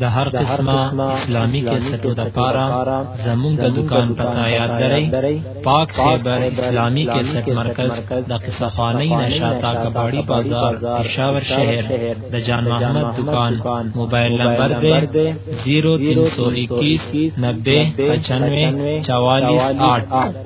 د هر قسمه اسلامي کیسټو د پاره زموږ د دکان پتا یاد درئ پاک خیبر اسلامي کیسټ مرکز د قصه خانه نشاتا کباړی بازار پېښور شهر د جان محمد دکان موبایل نمبر دی 0321 90 95 44 8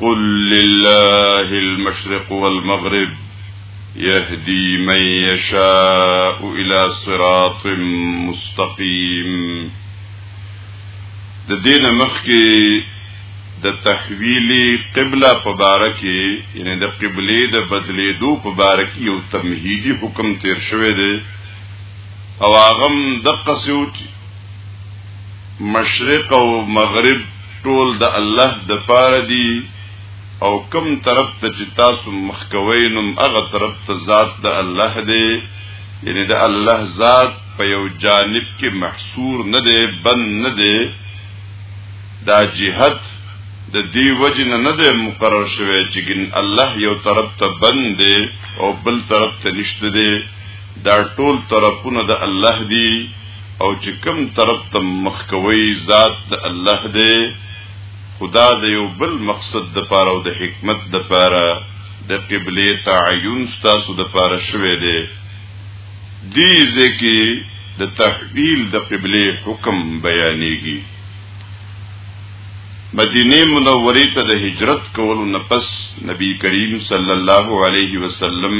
قل لله المشرق والمغرب يهدي من يشاء الى صراط مستقيم د دین مخ کې د تحویل قبله په باره کې یعنی د قبله د بدلیدو په باره کې یو تمهیدی حکم تیر شوی دی او هغه د قصو مشرق او مغرب ټول د الله د پاره دي او کم طرف ته چې تاسو مخ کوئ نو هغه طرف ته ذات د الله دی یعنی د الله ذات په یو جانب کې محصور نه دی بند نه دی دا جهت د دی وجه نه نه دی مقرر شوی چې ګن الله یو طرف ته بند دی او بل طرف ته نشته دی دا ټول طرفونه د الله دی او چې کوم طرف ته مخ کوي ذات د الله دی خدا د یو بل مقصد د پاره او د حکمت د پاره د قبله تعین ستاسو د پاره شوه دی دی ځکه د تحویل د قبله حکم بیانېږي مدینه منوره ته د هجرت کولو نه پس نبی کریم صلی الله علیه وسلم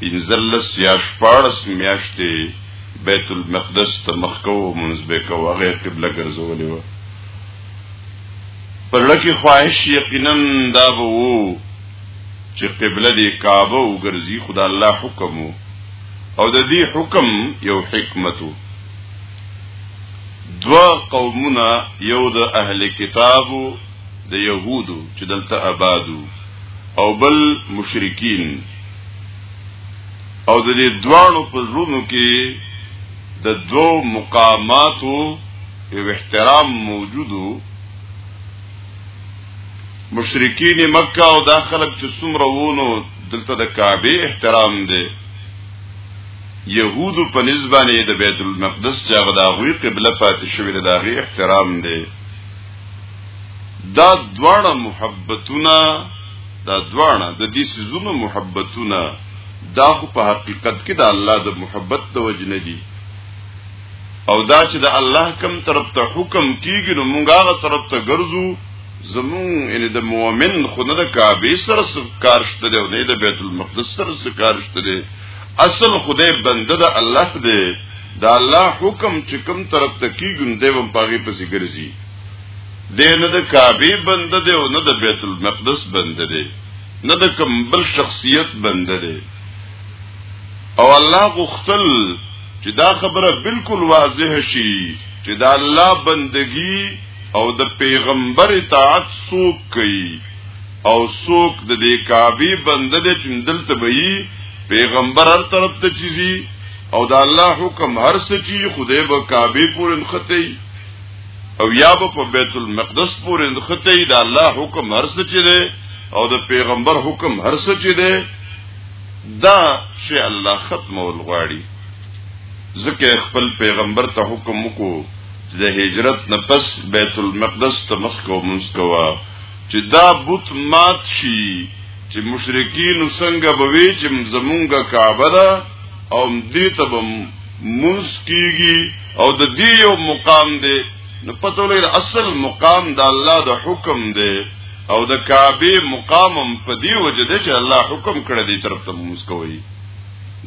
پنځلس یا شپاړس میاشتې بیت المقدس ته مخ کوو منځ به کوو هغه قبله ګرځولې و پر لکه خواهش یقینا دا به وو چې قبله دې کعبه وګرځي خدا الله حکم او د دې حکم یو حکمت دوا قومونه یو د اهل کتابو د يهودو چې دلته آبادو او بل مشرکین او د دې دوانو په زړونو کې د دوو مقاماتو یو احترام موجودو مشرکین مکه او دا خلک چې څومره وونو دلته د کعبه احترام دی يهودو په نسبانه د بیت المقدس چې هغه د غوی قبله پاتې شوې ده دا غي احترام دی دا دواړه محبتونه دا دواړه د دې سيزونو محبتونه دا خو په حقیقت کې د الله د محبت د وجنه دي او دا چې د الله کم طرف ته حکم کیږي نو مونږ هغه طرف ته ګرځو زمون یعنی د مؤمن خو نه د کعبه سره سکار شته دی او نه د بیت المقدس سره سکار شته دی اصل خدای بنده د الله دی دا الله حکم چې کوم طرف ته کیږي نو دی هم پاغي پسې ګرځي دی نه د کعبه بنده دی او نه د بیت المقدس بنده دی نه د کوم بل شخصیت بنده دی او الله غختل چې دا خبره بالکل واضح شي چې دا الله بندگی او د پیغمبر اطاعت سوک کوي او سوک د دې کعبه بنده دی چې دلته وي پیغمبر هر طرف ته چیزي او دا الله حکم هر څه چی خدای به کعبه پورې نخته او یا به په بیت المقدس پورې نخته د الله حکم هر څه چي دی او د پیغمبر حکم هر څه چي دی دا شی الله ختم ول غواړي ځکه خپل پیغمبر ته حکم وکړو د هجرت نه پس بیت المقدس ته مخ کو مسکوا چې دا بت مات شي چې مشرکین څنګه به وی چې زمونږه کعبه ده او دې ته به مونږ کیږي او د دې یو مقام دی نو پته ولګي اصل مقام د الله د حکم دی او د کعبه مقام په دی وجه دی چې الله حکم کړی دی طرف ته مسکوي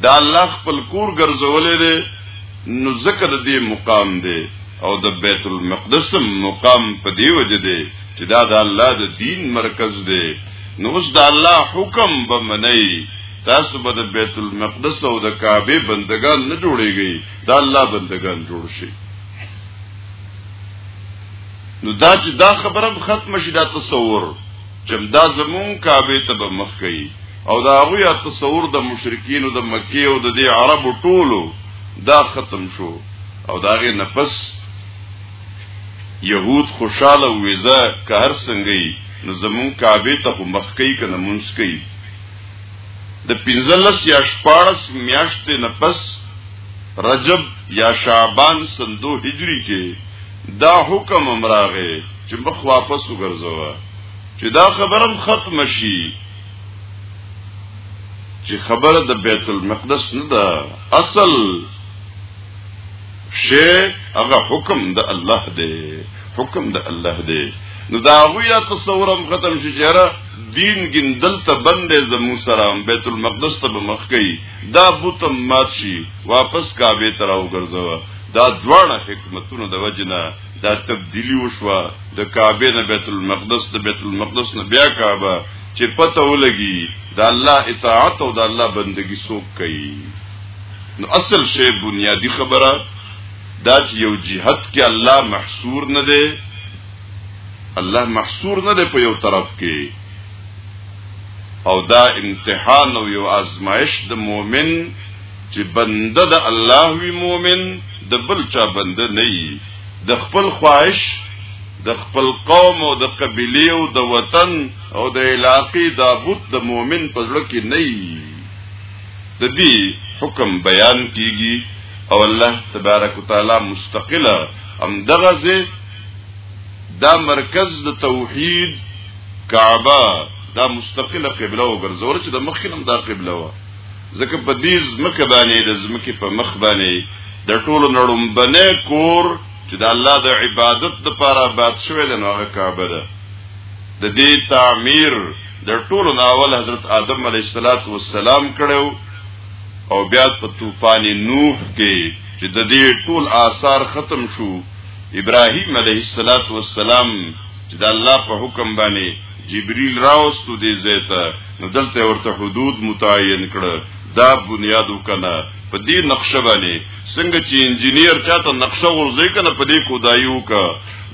دا الله خپل کور ګرځولې دی نو ذکر دې مقام دی او د بیت المقدس مقام په دی وجه دی چې دا د الله د دین مرکز دی نو اوس د الله حکم به منئ تاسو به د بیت المقدس او د کعبه بندگان نه جوړیږئ دا الله بندگان جوړ شي نو دا چې دا خبره ختم شي دا تصور چې دا زمون کعبه ته به مخ کوي او دا هغه تصور د مشرکین او د مکی او د دې عربو ټولو دا ختم شو او دا غي نفس يهود خوشاله ویزه که هر څنګه نو زمون کعبه ته مخ کوي کنه منس کوي د 15 یا 14 میاشتې نه پس رجب یا شعبان سندو هجری کې دا حکم امراغه چې مخ واپس وګرځوا چې دا خبرم ختم شي چې خبره د بیت المقدس نه ده اصل شی هغه حکم د الله دی حکم د الله دی نو دا غویا تصورم ختم شي چیرې دین ګن دلته بندې زمو سره بیت المقدس ته مخ گئی دا بوت مات شي واپس کعبه ته راو ګرځوا دا دواړه حکمتونه د وجنه دا تبدیلی وشوه د کعبه نه بیت المقدس د بیت المقدس نه بیا کعبه چې پته ولګي دا الله اطاعت او دا الله بندگی څوک کوي نو اصل شی بنیادی خبره دا چې یو جهاد کې الله محصور نه دی الله محصور نه دی په یو طرف کې او دا امتحان او یو آزمائش د مؤمن چې بنده د الله وی مؤمن د بل چا بنده نه وي د خپل خواهش د خپل قوم او د قبيله او د وطن او د علاقې د بوت د مؤمن په ځړ کې نه وي د دې حکم بیان کیږي او الله تبارک وتعالى مستقله ام دغزه دا مرکز د توحید کعبه دا مستقله قبله وګرځول چې د مخکې هم دا قبله و ځکه په دې ځمکه باندې د ځمکې په مخ باندې د ټولو نړم بنه کور چې د الله د عبادت لپاره باد شوی د نوغه کعبه ده د دې تعمیر د ټولو ناول حضرت آدم علیه السلام کړو او بیا په طوفان نوح کې چې د دې ټول آثار ختم شو ابراهيم عليه الصلاه والسلام چې د الله په حکم باندې جبريل راوستو دې زيته نو دلته ورته حدود متعين کړ دا بنیاد وکنه په دې نقشه باندې څنګه چې انجنیر چاته نقشه ورځي کنه په دې کودای وکا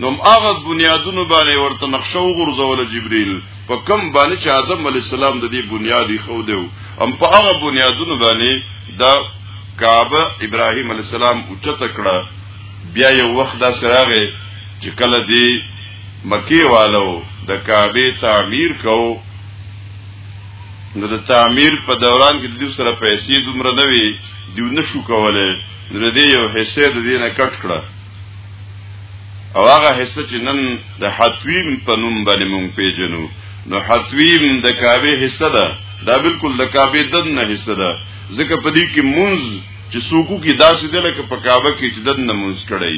نو هغه بنیادونو باندې ورته نقشه وغورځول جبريل په کم باندې چې آدم علی السلام د دې بنیادی خو دیو ام په هغه بنیادونو باندې دا کعبه ابراهیم علی السلام اوچته کړه بیا یو وخت دا سراغه چې کله دی مکی والو د کعبه تعمیر کو نو د تعمیر په دوران کې د سره پیسې دومره نه وي دیو نشو کوله نو د یو حصے د دینه کټ کړه او هغه حصہ چې نن د حتویم په نوم باندې مونږ پیژنو نو حتویم د کعبه حصہ ده دا بالکل د کعبه دنه حصہ ده ځکه په دې کې مونږ چې څوک کې داسې دی لکه په کعبه کې چې دنه مونږ کړی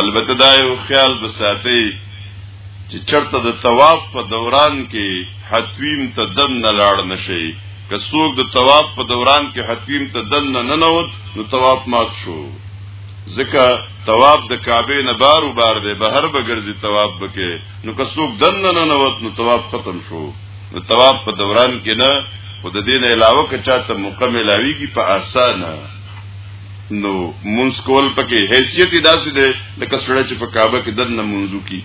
البته دا یو خیال به ساتي چې چرته د طواف په دوران کې حتویم ته دن نه لاړ نشي که څوک د طواف په دوران کې حتویم ته دن نه ننوت نو طواف مات شو ځکه طواف د کعبه نه بار و بار دی بهر به ګرځي طواف بکې نو که څوک دن نه ننوت نو طواف ختم شو د طواف په دوران کې نه او د دین علاوه که چاته مکمل اویږي په اسانه نو مونږ کول پکې حیثیت داسې ده لکه سړی چې په کعبه کې دنه مونږو کی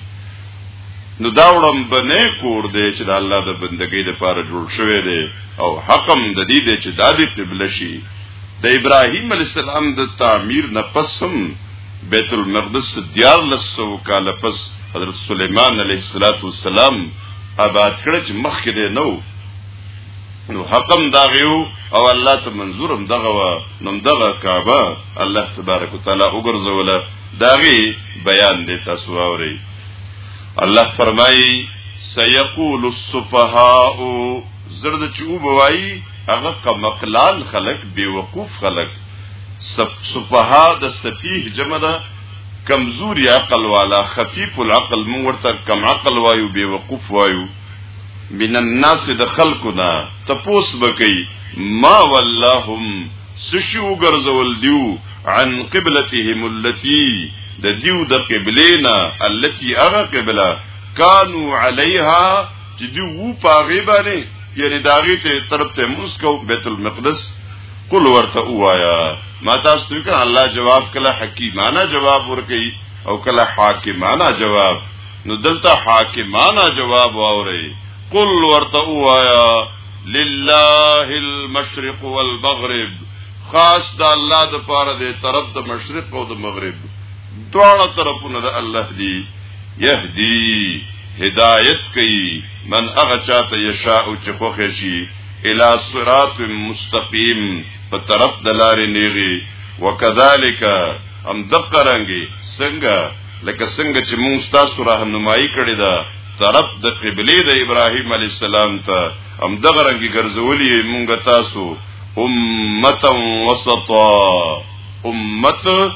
نو دا وړم بنه کور دی چې د الله د بندګۍ لپاره جوړ شوی دی او حکم د دې دی چې دا دې قبله شي د ابراهیم علی السلام د تعمیر نه پس هم بیت المقدس دیار لسو کال پس حضرت سلیمان علیه السلام آباد کړه چې مخ کې دی نو نو حقم داغیو او الله ته منظورم دغه وا نم دغه کعبه الله تبارک وتعالى وګرځوله داغي بیان دې تاسو اوري الله فرمایي سيقول السفهاء زرد چوب وای هغه کمقلال خلق بیوقوف خلق سفهاء د سفیه جمع ده کمزوري عقل والا خفيف العقل مونږ ورته کم عقل وایو بې وقوف وایو من الناس د خلکو نه تپوس بکي ما ولاهم سشي وګرځول دیو عن قبلتهم التي د دیو د قبلینا التي اغه قبله كانوا عليها چې دی وو پاغي باندې یعنی داغي ته طرف ته مسکو بیت المقدس قل ورته وایا ما تاسو ته کړه الله جواب کله حکیمانه جواب ورکي او کله حاکمانه جواب نو دلته حاکمانه جواب واوري قل ورته وایا لله المشرق والمغرب خاص د الله د پاره د طرف د مشرق او د مغرب دواړه طرفونه د الله دی یهدی هدایت کوي من هغه چاته یشاء چې خوښ شي الی صراط مستقیم په طرف د لارې نیغي وکذالک ام دقرنګي څنګه لکه څنګه چې موږ تاسو راهنمایي کړی دا طرف د قبله د ابراهیم علی السلام ته ام دغرنګي ګرځولې موږ تاسو امه وسطا امه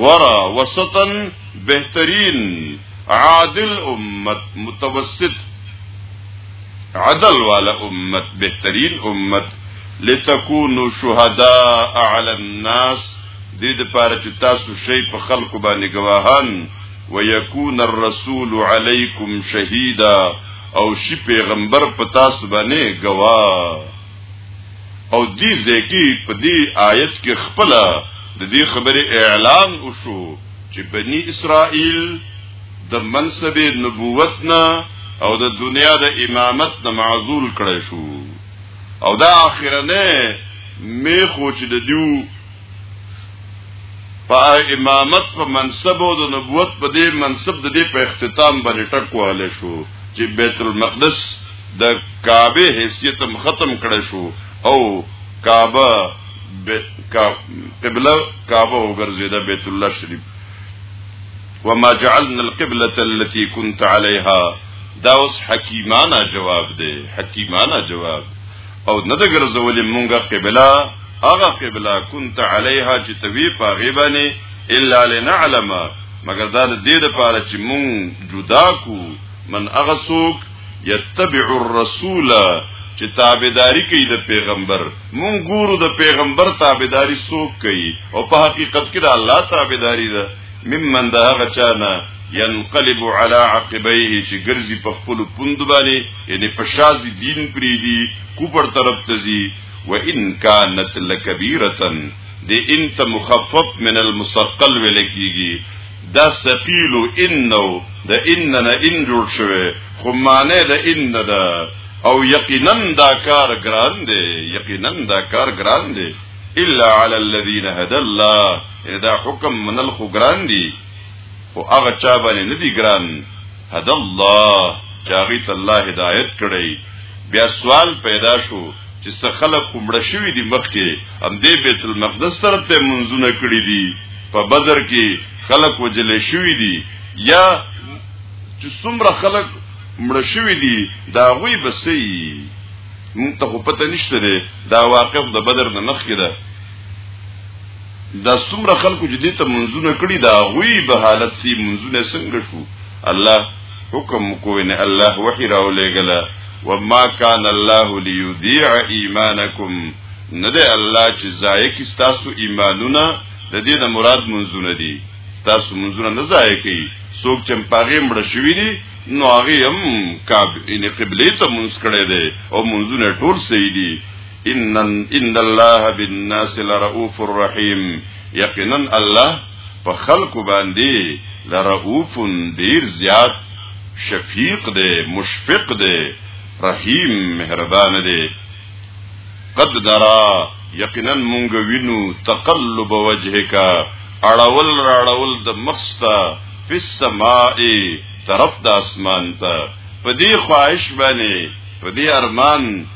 غرا وسطا بهترین عادل امت متوسط عدل والا امت بهترین امت لتكونوا شهداء على الناس دې د پاره چې تاسو شی په خلکو باندې گواهان ويكون الرسول عليكم شهيدا او شي پیغمبر په تاسو باندې گواه او دې ځکه په دې آیت کې خپل د دې خبره اعلان وشو چې بنی اسرائیل د منصب نبوت نه او د دنیا د امامت نه معزول کړی شو او دا اخرنه میخو چې د دیو په امامت په منصب او د نبوت په دې منصب د دې په اختتام باندې ټک واله شو چې بیت المقدس د کعبه حیثیت ختم کړی شو او کعبه قبله کعبه وګرځیدا بیت الله شریف وما جعلنا القبلة التي كنت عليها دا اوس حکیمانه جواب دی حکیمانه جواب او نه د ګرځولې مونږه قبله هغه قبله كنت عليها چې توی په غیبانه الا لنعلم مگر دا د دې لپاره چې مونږ جدا کو من اغسوک یتبع الرسول چې تابعداري کوي د پیغمبر مونږ ګورو د پیغمبر تابعداري څوک کوي او په حقیقت کې د الله تابعداري ده ممن ده هغه چانه ينقلب على عقبيه چې ګرځي په خپل پوند باندې یعنی په شازي دین پری دي کوپر طرف ته ځي وان كانت لكبيره دې انت مخفف من المثقل ولکیږي دا سقیلو انو د اننا ان جوړ شوی خو معنی د ان ده او یقینا دا کار ګران دی یقینا دا کار ګران دی الا علی الذین هدى الله دا حکم من الخو ګران دی خو هغه چا باندې ندی ګران هد الله چې هغه ته الله هدایت کړی بیا سوال پیدا شو چې څه خلک کومړه شوی دی مخکې هم دې بیت المقدس طرف ته منځونه کړی دي په بدر کې خلک وجل شوی دي یا چې څومره خلک مړ شوی دي دا غوي بسې مونږ ته پته نشته دا واقع د بدر نه مخکې ده دا څومره خلکو چې دې ته منځونه کړی دا غوی به حالت سي منځونه څنګه شو الله حکم کوی نه الله وحی راولېګله وما كان الله ليضيع ايمانكم نه ده الله چې ضایع کی تاسو ایمانونه د دې نه مراد منځونه دي تاسو منځونه نه ضایع کی څوک چې پاغه مړ شوی دي نو هغه هم کعب ان قبله ته منځ کړي دي او منځونه ټول صحیح دي ان ان الله بالناس لرؤوف الرحیم یقینا الله په خلق باندې لرؤوف ډیر زیات شفیق دی مشفق دی رحیم مهربان دی قد درا یقینا مونږ وینو تقلب وجهک اړول راړول د مخستا فی السماء طرف د اسمان ته په دې خواهش باندې په دې ارمان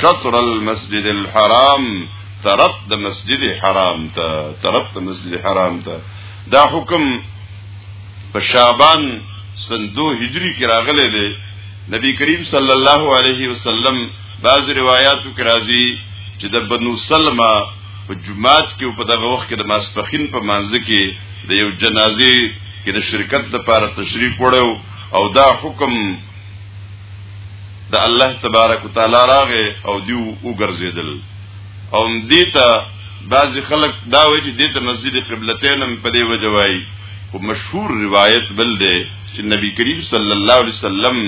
شطر المسجد الحرام طرف د مسجد حرام ته طرف د مسجد حرام ته دا حکم په شعبان سندو هجری کې راغلی دی نبی کریم صلی الله علیه وسلم بعض روایتو کې راځي چې د بنو سلمہ په جمعات کې په دغه وخت کې د ماسپخین په مانځ کې د یو جنازي کې د شرکت لپاره تشریف وړو او دا حکم د الله تبارک وتعالى راغه او دیو وګرځیدل او دیتا بعض خلک دا وایي چې دیتا مسجد قبلتین هم په دی وجه وایي خو مشهور روایت بل دی چې نبی کریم صلی الله علیه وسلم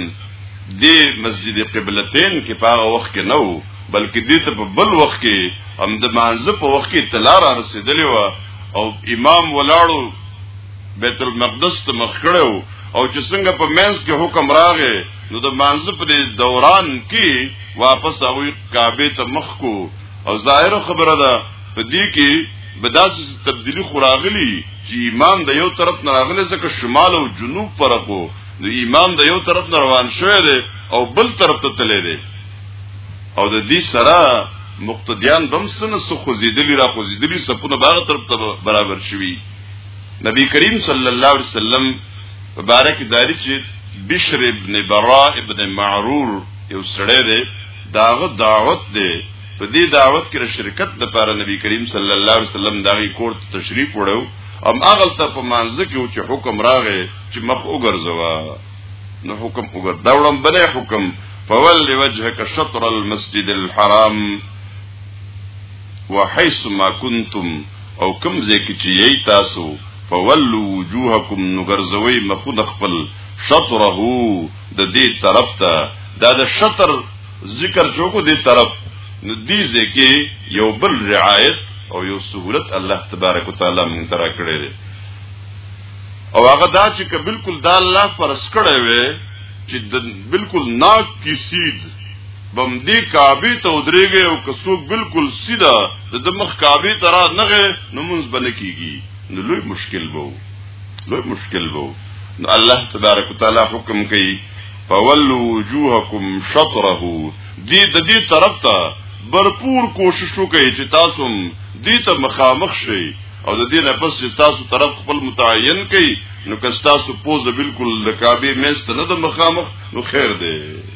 د مسجد قبلتین کې په هغه وخت کې نه وو بلکې دې ته په بل وخت کې هم د مانزه په وخت کې تلار رسیدلی و او امام ولاړو بیت المقدس ته مخ کړو او چې څنګه په مینس کې حکم راغې نو د مانځ په دوران کې واپس هغه کعبه ته مخ کو او ظاهر خبره ده په دې کې بداسې تبدیلی خوراغلی چې امام د یو طرف نه راغلی ځکه شمال او جنوب فرقو د امام د یو طرف نه روان شوی دی او بل طرف ته تللی دی او د دې سره مقتدیان بم سن سو خوځیدلی را خوځیدلی سپونه باغ طرف ته برابر شوی نبی کریم صلی الله علیه وسلم مبارک داری چې بشر ابن برا ابن معرور یو سړی دی داغه دعوت دی په دې دعوت کې شرکت د پاره نبی کریم صلی الله علیه وسلم داغي کور ته تشریف وړو ام اغل ته په مانځ کې او چې حکم راغې چې مخ وګرځوا نو حکم وګر دا وړم بلې حکم فول وجهک شطر المسجد الحرام وحيث ما كنتم او کم ځکه چې یی تاسو فولو وجوهکم نغرزوی مخود خپل شطره د دې طرف ته دا د شطر ذکر چوکو دې طرف نو دې ځکه یو بل رعایت او یو سهولت الله تبارک وتعالى مونږ ترا کړی دی او هغه دا چې بالکل دا الله فرض کړی وي چې بالکل ناک کی سید بم دی کعبه ته ودرېږي او که څوک بالکل سیده د دمخ کعبه ته را نغه نو مونږ بنه کیږي نو لوی مشکل وو لوی مشکل وو نو الله تبارک وتعالى حکم کوي فولوا وجوهکم شطره دی د دې طرف ته برپور کوشش وکړئ چې تاسو دې ته مخامخ شئ او د دې نه پس چې تاسو طرف خپل متعین کړئ نو که تاسو پوزه بالکل د کعبه مېز ته نه د مخامخ نو خیر دی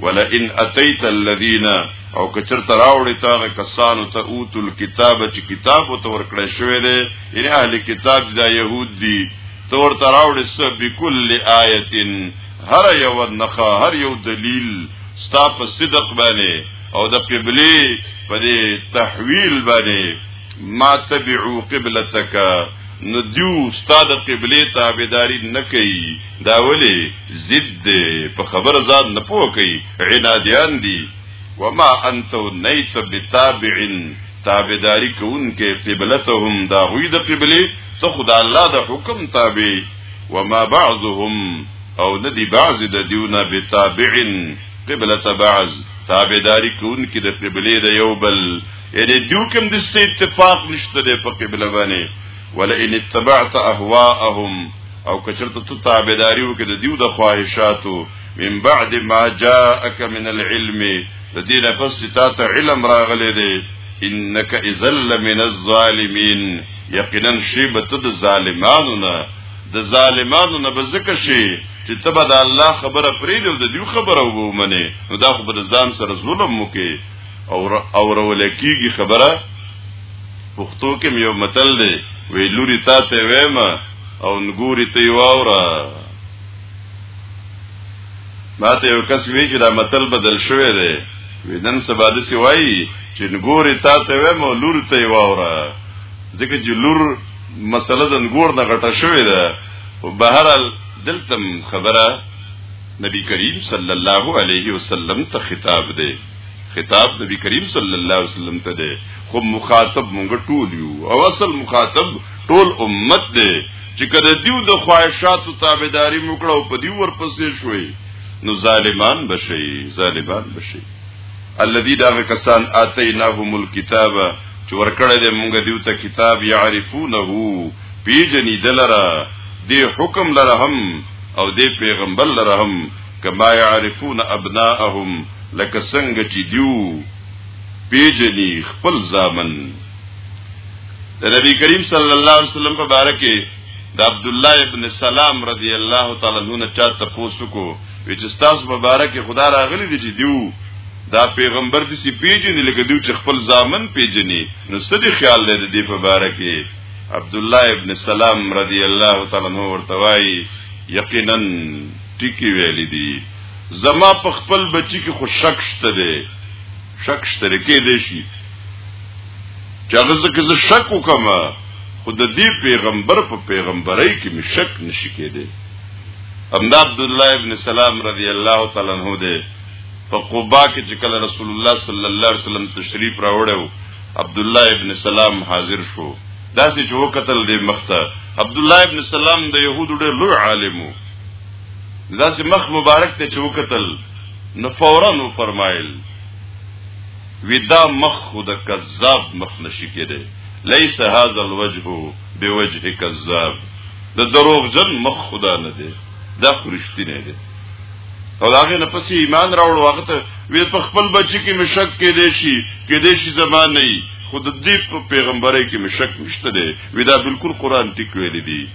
ولئن اتیت الذین او کچر تراوړی تاغه کسانو ته اوت الكتاب چې کتاب او تور کړی شوی دی یعنی اهل کتاب دا يهود دي تور تراوړی سب بكل آیه هر یو نخا هر یو دلیل ستا په صدق باندې او د قبله په دې تحویل باندې ما تبعو قبلتک نو دیو استاد قبله تابعداري نه کوي دا ولی ضد دی په خبر ځان نه پوه کوي عنادیان دي وما انت نیت بتابع تابعداری کوونکې قبلتهم دا غوی د قبله ته خدا الله د حکم تابع وما بعضهم او ندی بعض د دیونه بتابع قبلت بعض تابعداری کوونکې د قبله د یو بل یعنی دیو کوم د اتفاق نشته په قبله باندې ولئن اتبعت اهواءهم او کچرته ته تابعداري وکړي د دیو د خواهشاتو من بعد ما جاءك من العلم د دې نه پس چې تا ته علم راغلي دي انك اذا لمن الظالمين یقینا شی به ته د ظالمانو نه د ظالمانو نه بزک شي چې تبه د الله خبره پرې دی او د دیو خبره ومني نو دا خو به ځان سره ظلم وکي او او ورولکیږي خبره پښتو کې یو متل دی وی لوري تا ته وېما او نګوري ته واورا ماته یو کس وی چې دا متل بدل شوی دی وینن سبا د سی وای چې نګوري تا ته وې مو لور ته واورا ځکه چې لور مسله د نګور نه غټه شوې ده او بهرال دلتم خبره نبی کریم صلی الله علیه وسلم ته خطاب دی خطاب نبی کریم صلی الله علیه وسلم ته دی خو مخاطب مونږ ټول یو او اصل مخاطب ټول امت دی چې کله دیو د خواهشاتو تابعداري وکړه او په دیو ورپسې شوي نو ظالمان بشي ظالمان بشي الذي دا کسان اتیناهم الكتاب چې ورکړه دې مونږ دیو ته کتاب يعرفونه پیجنې دلرا دې حکم لرهم او دې پیغمبر لرهم کما يعرفون ابناءهم لکه څنګه چې دیو پیجنی خپل زامن د نبی کریم صلی الله علیه وسلم په باره کې د عبد الله ابن سلام رضی الله تعالی عنہ چا تاسو کو چې تاسو په باره کې خدا راغلی دی چې دیو دا پیغمبر دې سی پیجنی لکه دیو چې خپل ځامن پیجنی نو څه دی خیال لري دې په باره کې عبد الله ابن سلام رضی الله تعالی عنہ ورته وایي یقینا ټکی ویلی دی زما په خپل بچی کې خو شک شته دی شک شته کې دی شي چې هغه ځکه زه شک وکم خو د دې پیغمبر په پیغمبرۍ کې مې شک نشي کېدی امدا عبد الله ابن سلام رضی الله تعالی عنہ دی په قباء کې چې کله رسول الله صلی الله علیه وسلم تشریف راوړو عبد الله ابن سلام حاضر شو داسې چې وکتل دې مخته عبد الله ابن سلام د يهودو ډېر لوی عالم وو دا چې مخ مبارک ته چوکتل نو فورا نو فرمایل ودا مخ خود کذاب مخ نشی کېده ليس هذا الوجه بوجه کذاب د دروغ جن مخ خدا نه دی دا خرشتي نه دی او هغه نه پسې ایمان راوړ وخت وی په خپل بچی کې مشک کې دی شي کې دی شي زمان نه خود دې په پیغمبري کې مشک مشته دی وی دا بالکل قران ټیک ویل دی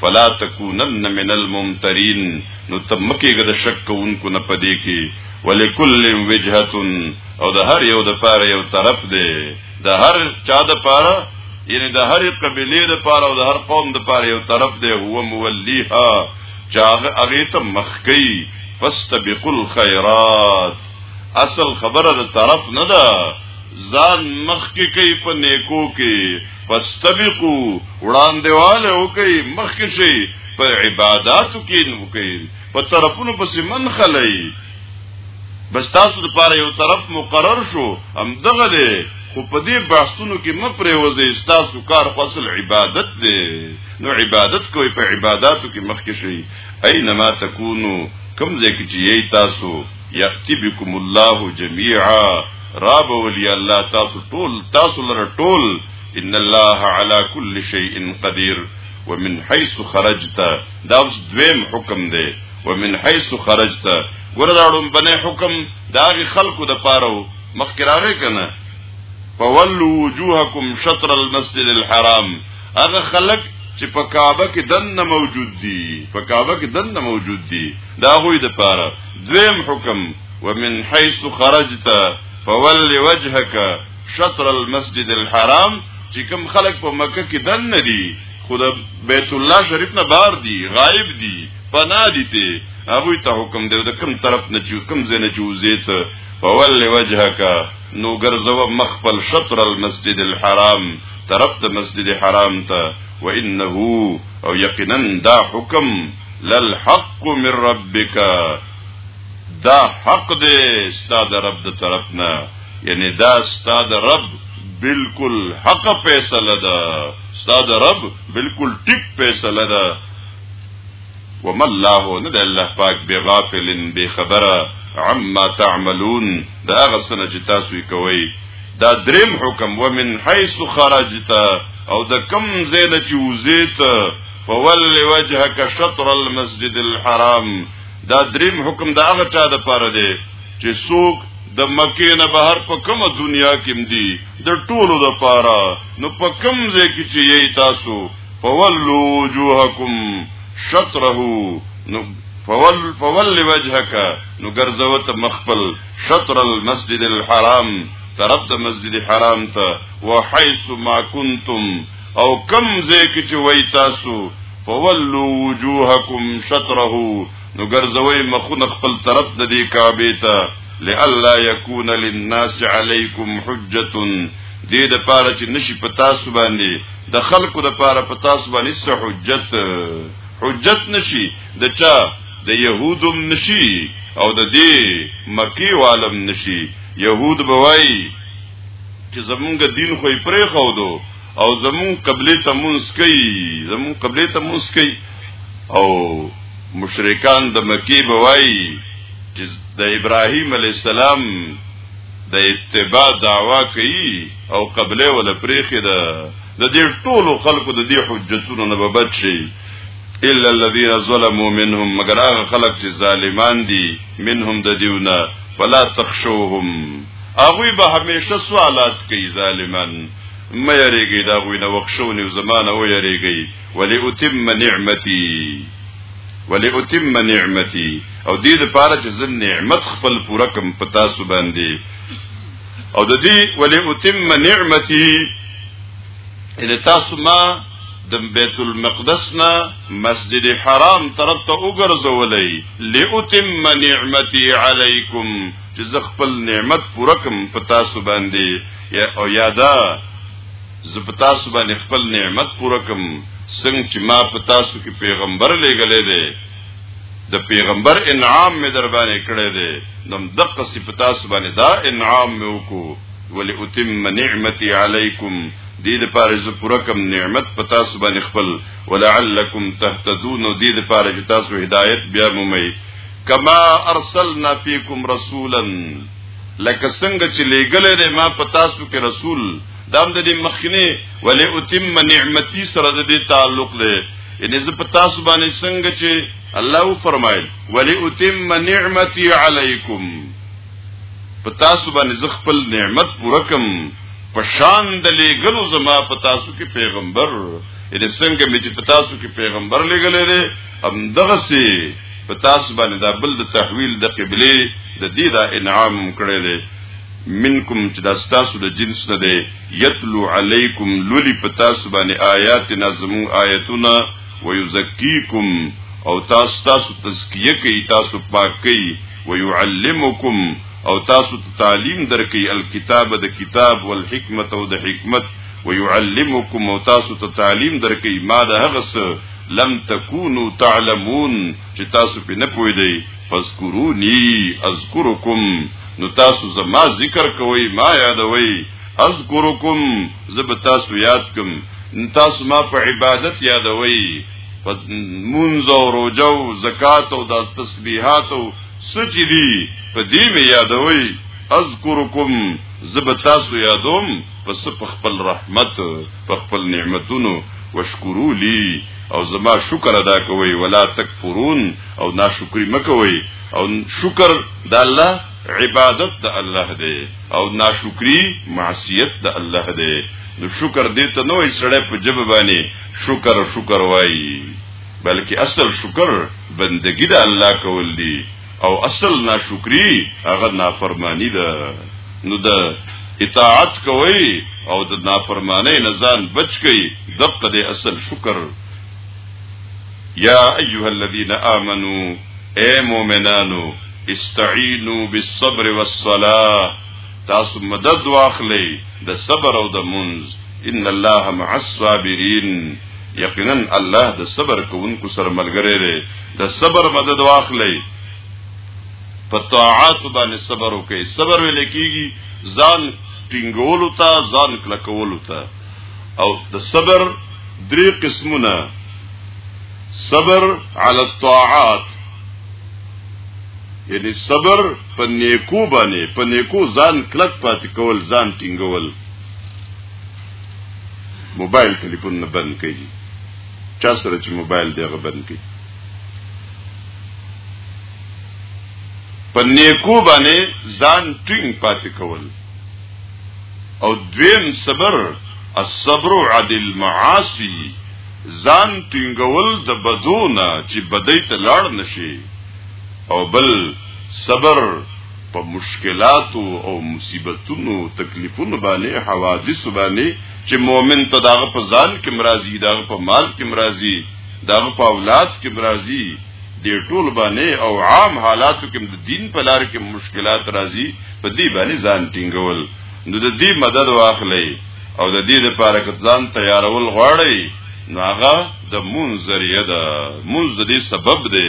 فلا تکونن من الممترین نو تب مکیګه د شک کوونکو نه پدې کې ولکل وجهه او د هر یو د پاره یو طرف دی د هر چا د پاره یعنی د هر قبیله د پاره او د هر قوم د پاره یو طرف دی هو مولیها چاغه هغه ته مخکی فاستبقوا الخيرات اصل خبره د طرف نه ده ځان مخکی کوي په نیکو کې فاستبقو وړاندې والے وکي مخکې شي په عبادتو کې نو کوي په طرفونو پسې من خلای بس تاسو لپاره یو طرف مقرر شو هم دغه دی خو په دې بحثونو کې م پرې وځي تاسو کار خپل عبادت دی نو عبادت کوئ په عبادتو کې مخکې شي اينما تکونو کوم ځای کې چې تاسو یاتی بكم الله جميعا رب ولي الله تاسو ټول تاسو لره ټول ان الله على كل شيء قدير ومن حيث خرجت دا اوس دویم حکم دی ومن حيث خرجت ګوره دا ډوم بنه حکم دا غي خلقو د پاره مخکې راغی کنه فولوا وجوهكم شطر المسجد الحرام هغه خلک چې په کعبه کې دنه موجود دي په کعبه کې دنه موجود دي دا غوی د پاره دویم حکم ومن حيث خرجت فول وجهك شطر المسجد الحرام چې کوم خلک په مکه کې دن نه دي خو د بیت الله شریف نه بار دي غایب دي پنا دي ته هغه ته حکم دی د کوم طرف نه چې کوم ځای نه جوزیت فول وجهك نو ګرځو مخفل شطر المسجد الحرام طرف د مسجد حرام ته وانه او یقینا دا حکم للحق من ربک دا حق دې ستاد رب د طرف نه یعنی دا ستاد رب بالکل حق فیصله ده ستاد رب بالکل ټیک فیصله ده وما الله نه د الله پاک بغافل بخبره عما تعملون دا غسنه چې تاسو یې کوي دا دریم حکم ومن حيث خرجت او د کم زینه چې وزیت فول وجهک شطر المسجد الحرام دا دریم حکم دا هغه چا د پاره دی چې څوک د مکې نه بهر په کومه دنیا کې مدي د ټولو د پاره نو په کوم ځای کې چې یی تاسو فولوا وجوهکم شطره نو فول فول وجهک نو ګرځوت مخفل شطر المسجد الحرام طرف د مسجد حرام ته وحيث ما كنتم او کم ځکه چې وای تاسو فولو وجوهکم شطره نو ګرځوي مخونه خپل طرف د دې کعبه ته لالا یکون للناس علیکم حجه دې د پاره چې نشي پتا سو باندې د خلکو د پاره پتا سو باندې څه حجت حجت نشي د چا د يهودم نشي او د دې مکی عالم نشي يهود بوای چې زمونږ دین خو یې پرې خو دو او زمون قبله ته مونږ کوي زمون قبله ته مونږ کوي او مشرکان د مکی بوای چې د ابراهیم علی السلام د اتباع دعوا کوي او قبله ولا پرېخي ده د دې ټولو خلکو د دې حجتونو نه به بچ شي الا الذين ظلموا منهم مگر هغه خلک چې ظالمان دي منهم د دیونه فلا تخشوهم هغوی به همیشه سوالات کوي ظالمان مې یریږي دا غوی نه وښونی زمانه و یریږي ولی اتم نعمتي ولی اتم نعمتي او دې لپاره چې زن نعمت خپل پوره کم پتا سو باندې او د دې ولی اتم نعمتي ان تاسو ما د بیت المقدس نه مسجد حرام طرف ته وګرځولې لئتم نعمتي علیکم چې زه خپل نعمت پوره کوم په تاسو باندې یا او یادا زه په تاسو باندې خپل نعمت پوره کوم څنګه چې ما په تاسو کې پیغمبر لېګلې دی د پیغمبر انعام مې در باندې کړې دی نم دقه سی په تاسو باندې دا انعام مې وکړو ولی اتم نعمتي علیکم دې لپاره زه پوره کوم نعمت په تاسو باندې خپل ولعلکم تهتدون دې لپاره چې تاسو هدایت بیا مومئ کما ارسلنا فیکم رسولا لکه څنګه چې لېګلې ده ما په تاسو کې رسول دام د دې مخکنه ولې اتم نعمتي سره د دې تعلق ده ان زه په تاسو باندې څنګه چې الله فرمایل ولې اتم نعمتي علیکم په تاسو باندې زه خپل نعمت پوره کوم په شان د لېګلو زما په تاسو کې پیغمبر ان څنګه مې چې په تاسو کې پیغمبر لېګلې ده هم دغه سي په تاسو باندې دا بل د تحویل د قبله د دې دا انعام کړی دی منکم چې دا ستاسو د جنس نه دی یتلو علیکم لولی په تاسو باندې آیات نظمو آیتونه ويزکیکم او تاسو تاسو تزکیه کوي تاسو پاک کوي ويعلمکم او تاسو تعلیم درکې الکتاب د کتاب والحکمت او د حکمت ويعلمکم او تاسو ته تعلیم درکې ما د هغه څه لم تکونو تعلمون چې تاسو په نه پوي دی فذكروني اذكركم نو تاسو زما ذکر کوي ما یادوي اذكركم زب تاسو یاد کوم تاسو ما په عبادت یادوي منځ او روزه او زکات او د تسبیحات او سچې دي په دې مې یادوي اذکرکم زبتا سو یادوم پس په خپل رحمت په خپل نعمتونو وشکرو لی او زما شکر ادا کوي ولا تکفرون او ناشکری مکوي او شکر د الله عبادت د الله دی او ناشکری معصیت د الله دی نو شکر دې ته نو سړی په جبه باندې شکر شکر وایي بلکې اصل شکر بندگی د الله کول دی او اصل ناشکری هغه نافرمانی ده نو د اطاعت کوي او د نافرمانی نه ځان بچ کی دغه د اصل شکر یا ایها الذین آمنو اے مومنانو استعینوا بالصبر والصلاه تاسو مدد واخلئ د صبر او د منز ان الله مع الصابرین یقینا الله د صبر کوونکو سره ملګری دی د صبر مدد واخلئ په طاعات باندې صبر وکړئ صبر ویل کیږي ځان ټینګول ته ځان کلکول ته او د صبر درې قسمونه صبر علی الطاعات یعنی صبر په نیکو باندې په نیکو ځان کلک پاتې کول ځان ټینګول موبایل ټلیفون نه بند کړئ چا سره چې موبایل دی هغه بند کړي په نیکو باندې ځان ټینګ پاتې کول او دویم صبر الصبر علی المعاصی ځان ټینګول د بدونه چې بدای ته لاړ نشي او بل صبر په مشکلاتو او مصیبتونو تکلیفونو باندې حوادث باندې چې مؤمن ته داغه په ځان کې مرضی داغه په مال کې مرضی داغه په اولاد کې مرضی د ټول باندې او عام حالاتو کې د دین په لار کې مشکلات راځي په دې باندې ځان ټینګول نو د دې مدد واخلئ او د دې لپاره که ځان تیارول غواړئ نو هغه د مون ذریعہ ده مون د دې سبب دی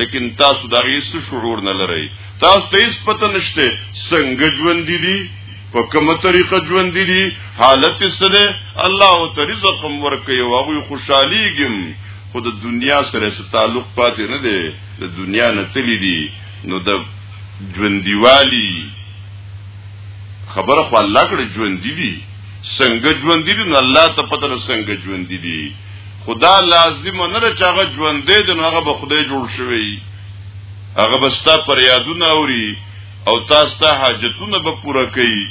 لیکن تاسو دا هیڅ شعور نه لرئ تاسو ته هیڅ پته نشته څنګه ژوند دي په کومه طریقه ژوند دي حالت سره الله او رزق هم ورکي او هغه خوشحاليږم خو د دنیا سره څه تعلق پاتې نه دی د دنیا نه تللی دي نو د ژوندیوالي خبره خو الله کړه ژوند دي څنګه ژوند دي نو الله ته پته نه څنګه ژوند دي خدا لازم نه ده چې هغه ژوند دی نو هغه به خدای جوړ شوی هغه به ستا پر یادونه اوري او تا ستا حاجتونه به پوره کوي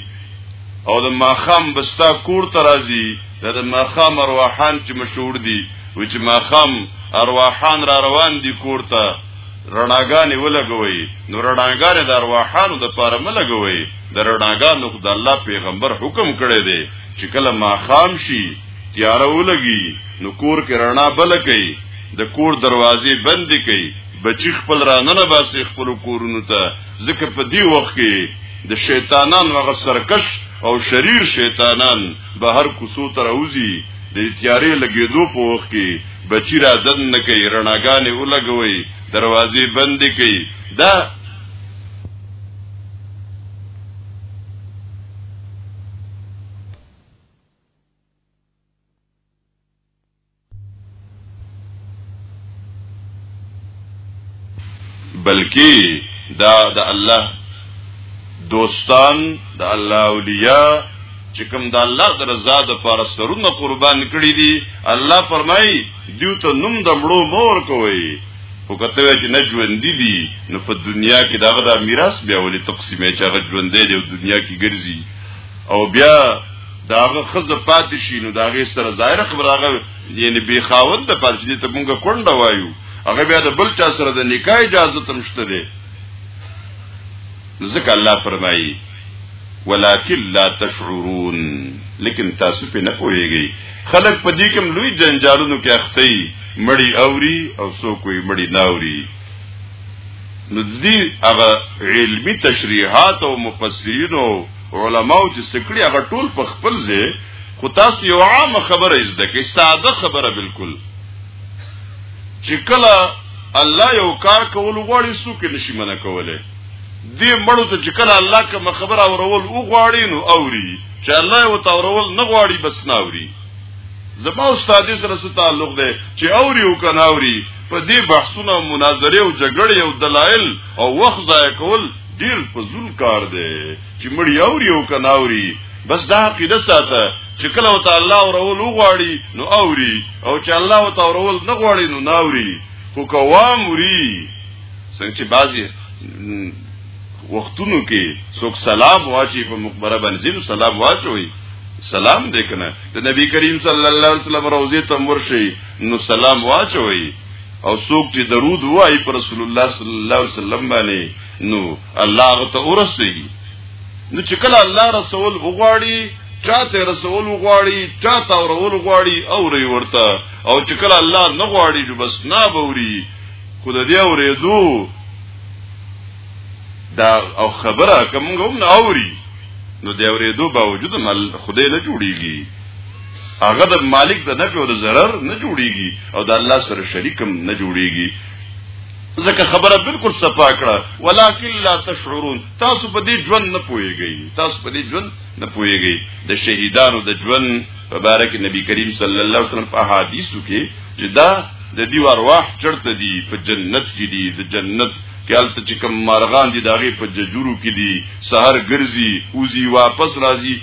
او د ماخام بستا کور ته راځي دا د ماخام ارواحان چې مشهور دي و چې ماخام ارواحان را روان دي کور ته رڼاګانې ولګوي نو رڼاګانې د ارواحانو د پاره ملګوي د رڼاګانو د الله پیغمبر حکم کړی دی چې کله ماخام شي تیاره ولګي نو کور کې رڼا بل کوي د کور دروازې بندې کوي بچی خپل راننه باسي خپل کورونو ته ځکه په دې وخت کې د شیطانان هغه سرکش او شریر شیطانان به هر کوسو تر اوزي د تیارې لګېدو په وخت کې بچی را دن نه کوي رڼاګانې ولګوي دروازې بندې کوي دا بلکې دا د الله دوستان د الله اولیاء چې کوم د الله د رضا د پاره سرونه قربان کړی دي الله فرمایي دیو ته نوم د مړو مور کوي او کته چې نه ژوند دي نو په دنیا کې داغه د میراث بیا ولې تقسیمې چې هغه ژوند دی او دنیا کې ګرځي او بیا داغه خزه پاتې شي نو داغه سره ظاهر خبره هغه یعنی بی خاوند د پاتې دي ته مونږه کونډه وایو هغه بیا د بل چا سره د نکاح اجازه تم شته دي ذکر الله فرمایي ولکن لا تشعرون لیکن تاسو په نه پوهیږئ خلک په دې کوم لوی جنجالونو کې اخته مړی اوري او سو کوی مړی ناوري نو دې هغه علمی تشریحات او مفسرین او علماو چې سکړي هغه ټول په خپل ځای خو تاسو یو عام خبره زده کې ساده خبره بالکل چې کله الله یو کار کول غواړي سو کې نشي منع کوله دې مړو ته چې کله الله کوم خبره اورول او غواړي نو اوري چې الله یو تاورول نه غواړي بس نه اوري زما استاد سره څه تعلق دی چې اوري او کناوري په دې بحثونه مناظره او جګړې او دلایل او وخت ضایع کول ډیر فزول کار دی چې مړی اوري او کناوري بس دا عقیده ساته چې کله وته الله اورول غواړي نو اوري او چې الله وته اورول نه غواړي نو ناوري خو کوام وري څنګه چې بعضي وختونو کې څوک سلام واچي په مقبره باندې زم سلام واچوي سلام دې کنه د نبی کریم صلی الله علیه وسلم روزه تم ورشي نو سلام واچوي او څوک چې درود وایي پر رسول الله صلی الله علیه وسلم باندې نو الله ته ورسېږي نو چې کله الله رسول وغواړي چاته رسول وغواړي چاته اورول غواړي او ری ورته او چې کله الله نه غواړي نو بس نه بوري خو د دې اورېدو دا او خبره کوم هم نه اوري نو د اورېدو باوجود خدای نه جوړيږي هغه د مالک د نفع او د ضرر نه جوړیږي او د الله سره شریکم نه جوړیږي ځکه خبره بالکل صفا کړه ولکن لا تشعرون تاسو په دې ژوند نه پويږئ تاسو په دې ژوند نه پويږئ د شهیدانو د ژوند مبارک نبی کریم صلی الله علیه وسلم په حدیثو کې چې دا د دې ارواح چرته دي په جنت کې دي د جنت کالته چې کوم مارغان دي داغه په ججورو کې دي سحر ګرځي اوزي واپس راځي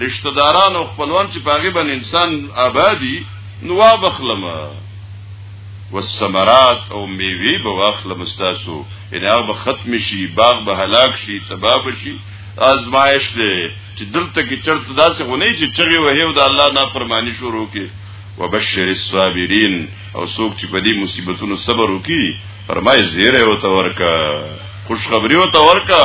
رشتہ داران او خپلوان چې پاغي باندې انسان آبادی نو وا بخلمه والثمرات او میوه به واخله مستاسو ان هغه به ختم شي باغ به هلاک شي تباب شي ازمایش دی چې دلته کې چرته داسې غونې چې چغي وه او د الله نه فرمانی شروع کې وبشر الصابرین او څوک چې په دې مصیبتونو صبر وکي فرمای زیره او تورکا خوشخبری او تورکا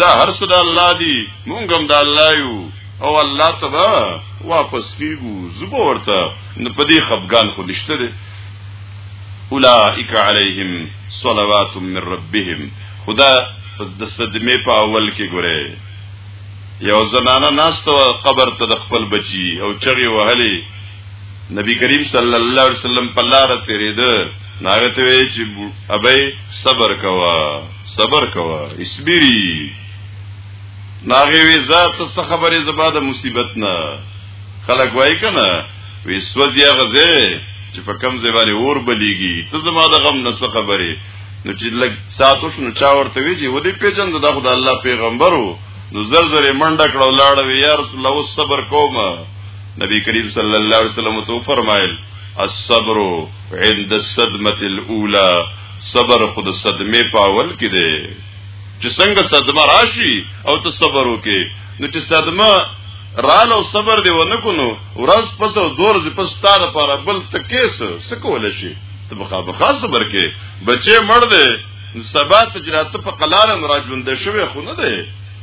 دا هر څه د الله دی مونږ هم د الله یو او الله تبا واپس کیږو زبو ورته نه پدې خفغان خو نشته دی اولائک علیہم صلوات من ربهم خدا پس د صدمه په اول کې ګوره یو زنانه ناست قبر ته د خپل بچي او چغي وهلي نبی کریم صلی الله علیه وسلم په لار تیریده ناغه ته وی چې ابي صبر کوا صبر کوا اسبری ناغه وی ذات څه خبره زباد مصیبت نه خلک وای کنه وی سوځیا غزه چې په کم ځای باندې اور بلیږي ته زما د غم نه څه خبره نو چې لګ ساتو شنو چا ورته وی چې ودی پیجن دا خدای الله پیغمبرو نو زر زر منډه کړه لاړ وی یا رسول الله صبر کومه نبی کریم صلی الله علیه وسلم تو فرمایل الصبر عند الصدمه الاولى صبر خود صدمه پاول کې دی چې څنګه صدمه راشي او ته صبر وکې نو چې صدمه رال او صبر دی ونه کو نو ورځ پس او دور ز پس تار پر بل تکیس سکول شي ته بخا بخا صبر کې بچې مړ دی سبا تجرات په قلارم راجوند شوی خو نه دی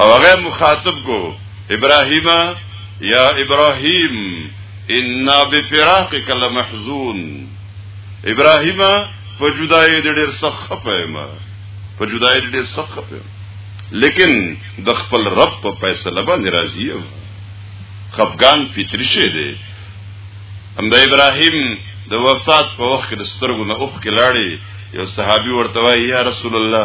او هغه مخاطب کو ابراهیم یا ابراهیم ان بفراقک لمحزون ابراهیم په جدای د ډیر سخت خپېما په جدای د ډیر سخت خپېما لیکن د خپل رب په فیصله باندې راضی یم خفغان فطری شه دی هم د ابراهیم د وفات په وخت کې د سترګو نه اوخ کې لاړې یو صحابي ورته وایي یا رسول الله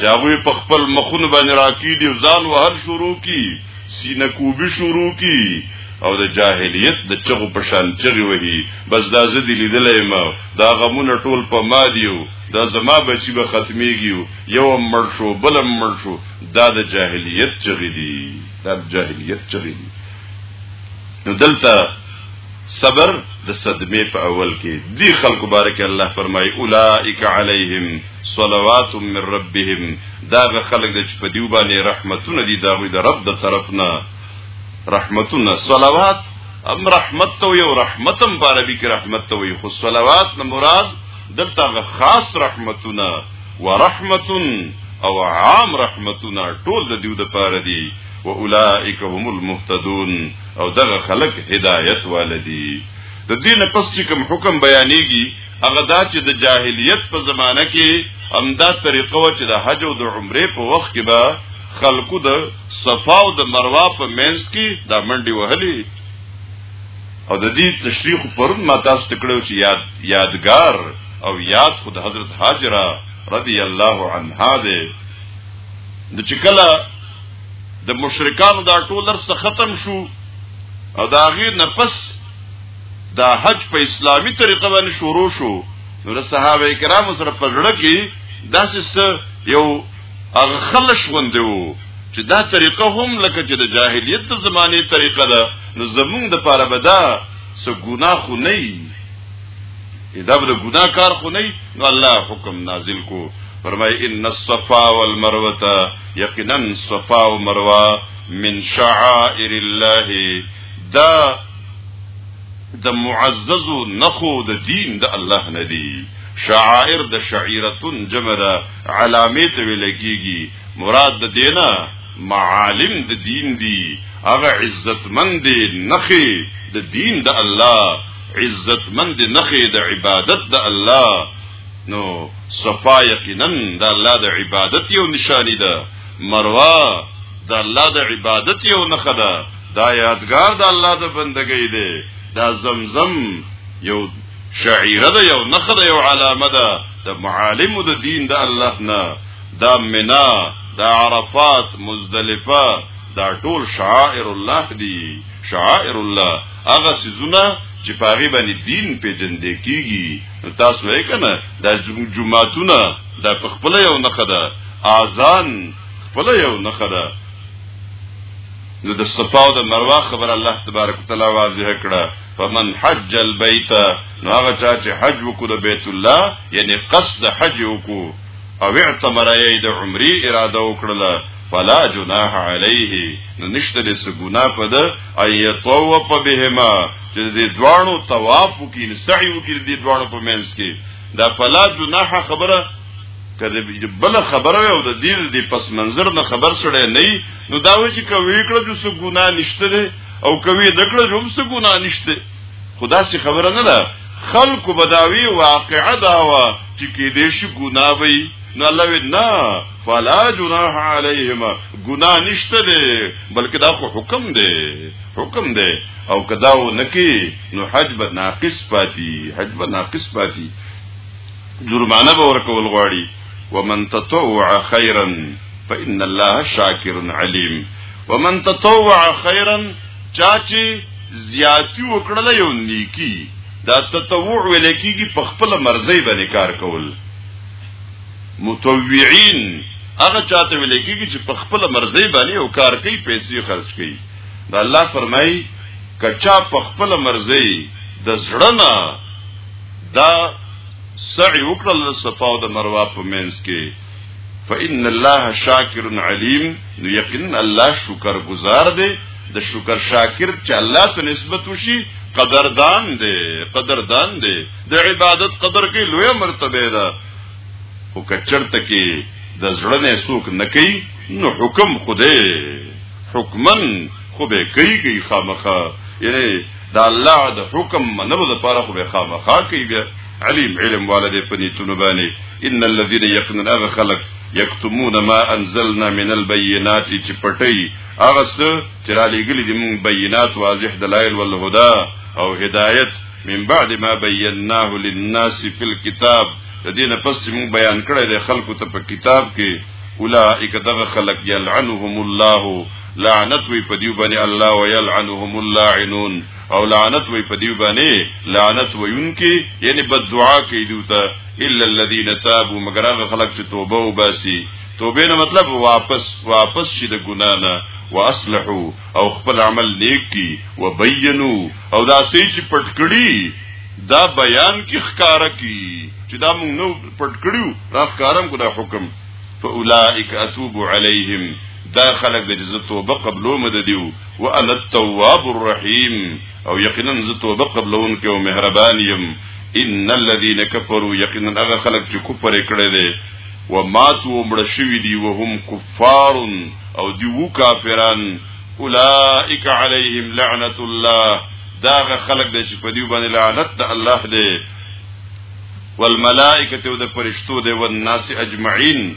چاغوی په خپل مخونه باندې راکی دی ځان وهل شروع کی سینه کوبی شروع کی او د جاهلیت د چغو په شان چغي وهي بس دا زه دي لیدلې ما دا غمونه ټول په ما دیو دا زما بچي به ختميږي یو مړ شو بل مړ شو دا د جاهلیت چغي دي دا د جاهلیت چغي دي نو دلته صبر د صدمه په اول کې دی خلکو باره کې الله فرمایي اولائک علیهم صلوات من ربهم دا غ خلک د په دیو باندې رحمتونه دي دا د رب د طرفنا رحمتونه صلوات ام رحمت تو یو رحمتم په عربي کې رحمت تو یو خو صلوات نه مراد دلته غ خاص رحمتونه ورحمتون او عام رحمتونه ټول د دیو د پاره دي واولائک هم المهتدون او دغه خلق هدایت والدي د دین پس چې کوم حکم بیانېږي هغه دا چې د جاهلیت په زمانه کې همدا طریقه و چې د حج او د عمره په وخت کې به خلکو د صفا او د مروه په منځ کې د منډي وهلي او د دې تشریح پرون ما تاسو ته کړو چې یاد یادګار او یاد خود حضرت هاجره رضی الله عنها ده د چکلا د مشرکانو دا ټول درس ختم شو او دا غیر نه پس دا حج په اسلامی طریقه باندې شروع شو نو صحابه کرام سره په لړ کې داسې یو هغه خلش غوندې وو چې دا طریقه هم لکه چې د جاهلیت د زمانه طریقه ده نو زمونږ د پاره بدا سو ګناه خو نه دا به ګناه کار خو نه نو الله حکم نازل کو فرمای ان الصفا والمروه یقینا صفا و مروه من شعائر الله دا د معزز نخو د دین د الله نه دی شعائر د شعیرتون جمع ده علامه ته ویل کیږي مراد د دینه معالم د دین دی هغه عزتمند نخي د دین د الله عزتمند نخي د عبادت د الله نو صفا یقینا د الله د عبادت یو نشانی ده مروه د الله د عبادت یو نخه ده دا یادګار د الله د بندګۍ ده دا زمزم یو شعیره ده یو نخه ده یو علامه ده د معالم د دین د الله نه دا منا دا عرفات مزدلفه دا ټول شعائر الله دی شعائر الله هغه سيزونه چې پاغي باندې دین پیجندې کیږي تاسو یې کنه دا جمعهتونه دا خپل یو نخه ده اذان خپل یو نخه ده نو د صفا او د مروه خبر الله تبارک وتعالى واضح کړه فمن حج البيت نو هغه چې حج وکړ بیت الله یعنی قصد حج وکړ او اعتمر یې د عمرې اراده وکړله فلا جناح علیه نو نشته د سګنا په ده ای طوف بهما چې د دوانو طواف وکړي سعی وکړي د دوانو په منځ کې دا فلا جناح خبره کله بل خبره او د دې د پس منظر نه خبر سره نه نو دا و چې کوي کړه چې سګنا نشته او کوي دکړه چې هم سګنا نشته خدا سي خبره نه ده خلق بداوی واقعا دا وا چې کې دې شي ګنا وي نو الله وی نه فلا جناح علیهما ګنا نشته دی بلکې دا خو حکم دی حکم دی او کدا و نکی نو حج به ناقص پاتی حج به ناقص پاتی جرمانه به ورکول غواړي ومن تطوع خيرا فإن الله شاكر عليم ومن تطوع خيرا چاچی زیاتی وکړل یو نیکی دا تطوع ویل کیږي په خپل مرزي باندې کار کول متوعين هغه چاته ویل کیږي چې په خپل مرزي باندې او کار کوي پیسې خرج کوي دا الله فرمایي کچا په خپل مرزي د زړه دا سعی وکړل صفا او د مروه په منځ کې فإن الله شاکر علیم نو یقینا الله شکر گزار دی د شکر شاکر چې الله ته نسبت وشي قدردان دی قدردان دی د عبادت قدر کې لوی مرتبه ده خو کچرته کې د زړه نه سوک نکي نو حکم خوده حکمن خو به کوي کوي خامخه یعنی دا الله د حکم منلو لپاره خو به خامخه کوي علیم علم والده په نیتونو باندې ان الذين يقنون اغه خلق یکتمون ما انزلنا من البينات چې پټي هغه څه چې را لېګلې دي موږ بینات واضح دلایل ول هدا او هدایت من بعد ما بیناه للناس في الكتاب د دینه پس چې موږ بیان کړی د خلکو ته په کتاب کې اولئک دغه خلق یلعنهم الله لعنت وی په دیو باندې الله ویلعنهم اللاعنون او لعنت وی په دیو باندې لعنت ویونکي یعنی بد دعا کوي دوته الا الذين تابوا مگر هغه خلک چې توبه وباسي توبه نه مطلب واپس واپس شي د ګنا نه واصلحوا او خپل عمل نیک کی وبینو او دا سې چې پټ کړي دا بیان کی ښکارا کی چې دا موږ نو پټ کړیو را ښکارم کو دا حکم فاولائک اتوب علیهم دا خلق د جزا توبه قبلو مددیو و انا التواب الرحیم او یقینا ز توبه قبلون کې او مهربان یم ان الذين كفروا یقینا هغه خلق چې کفر کړي دي و ماتو مړ شوی دي وهم کفار او دی و کافران اولئک علیهم لعنت الله دا هغه خلق دي چې په دې باندې لعنت د الله دی والملائکه او د فرشتو دی والناس اجمعين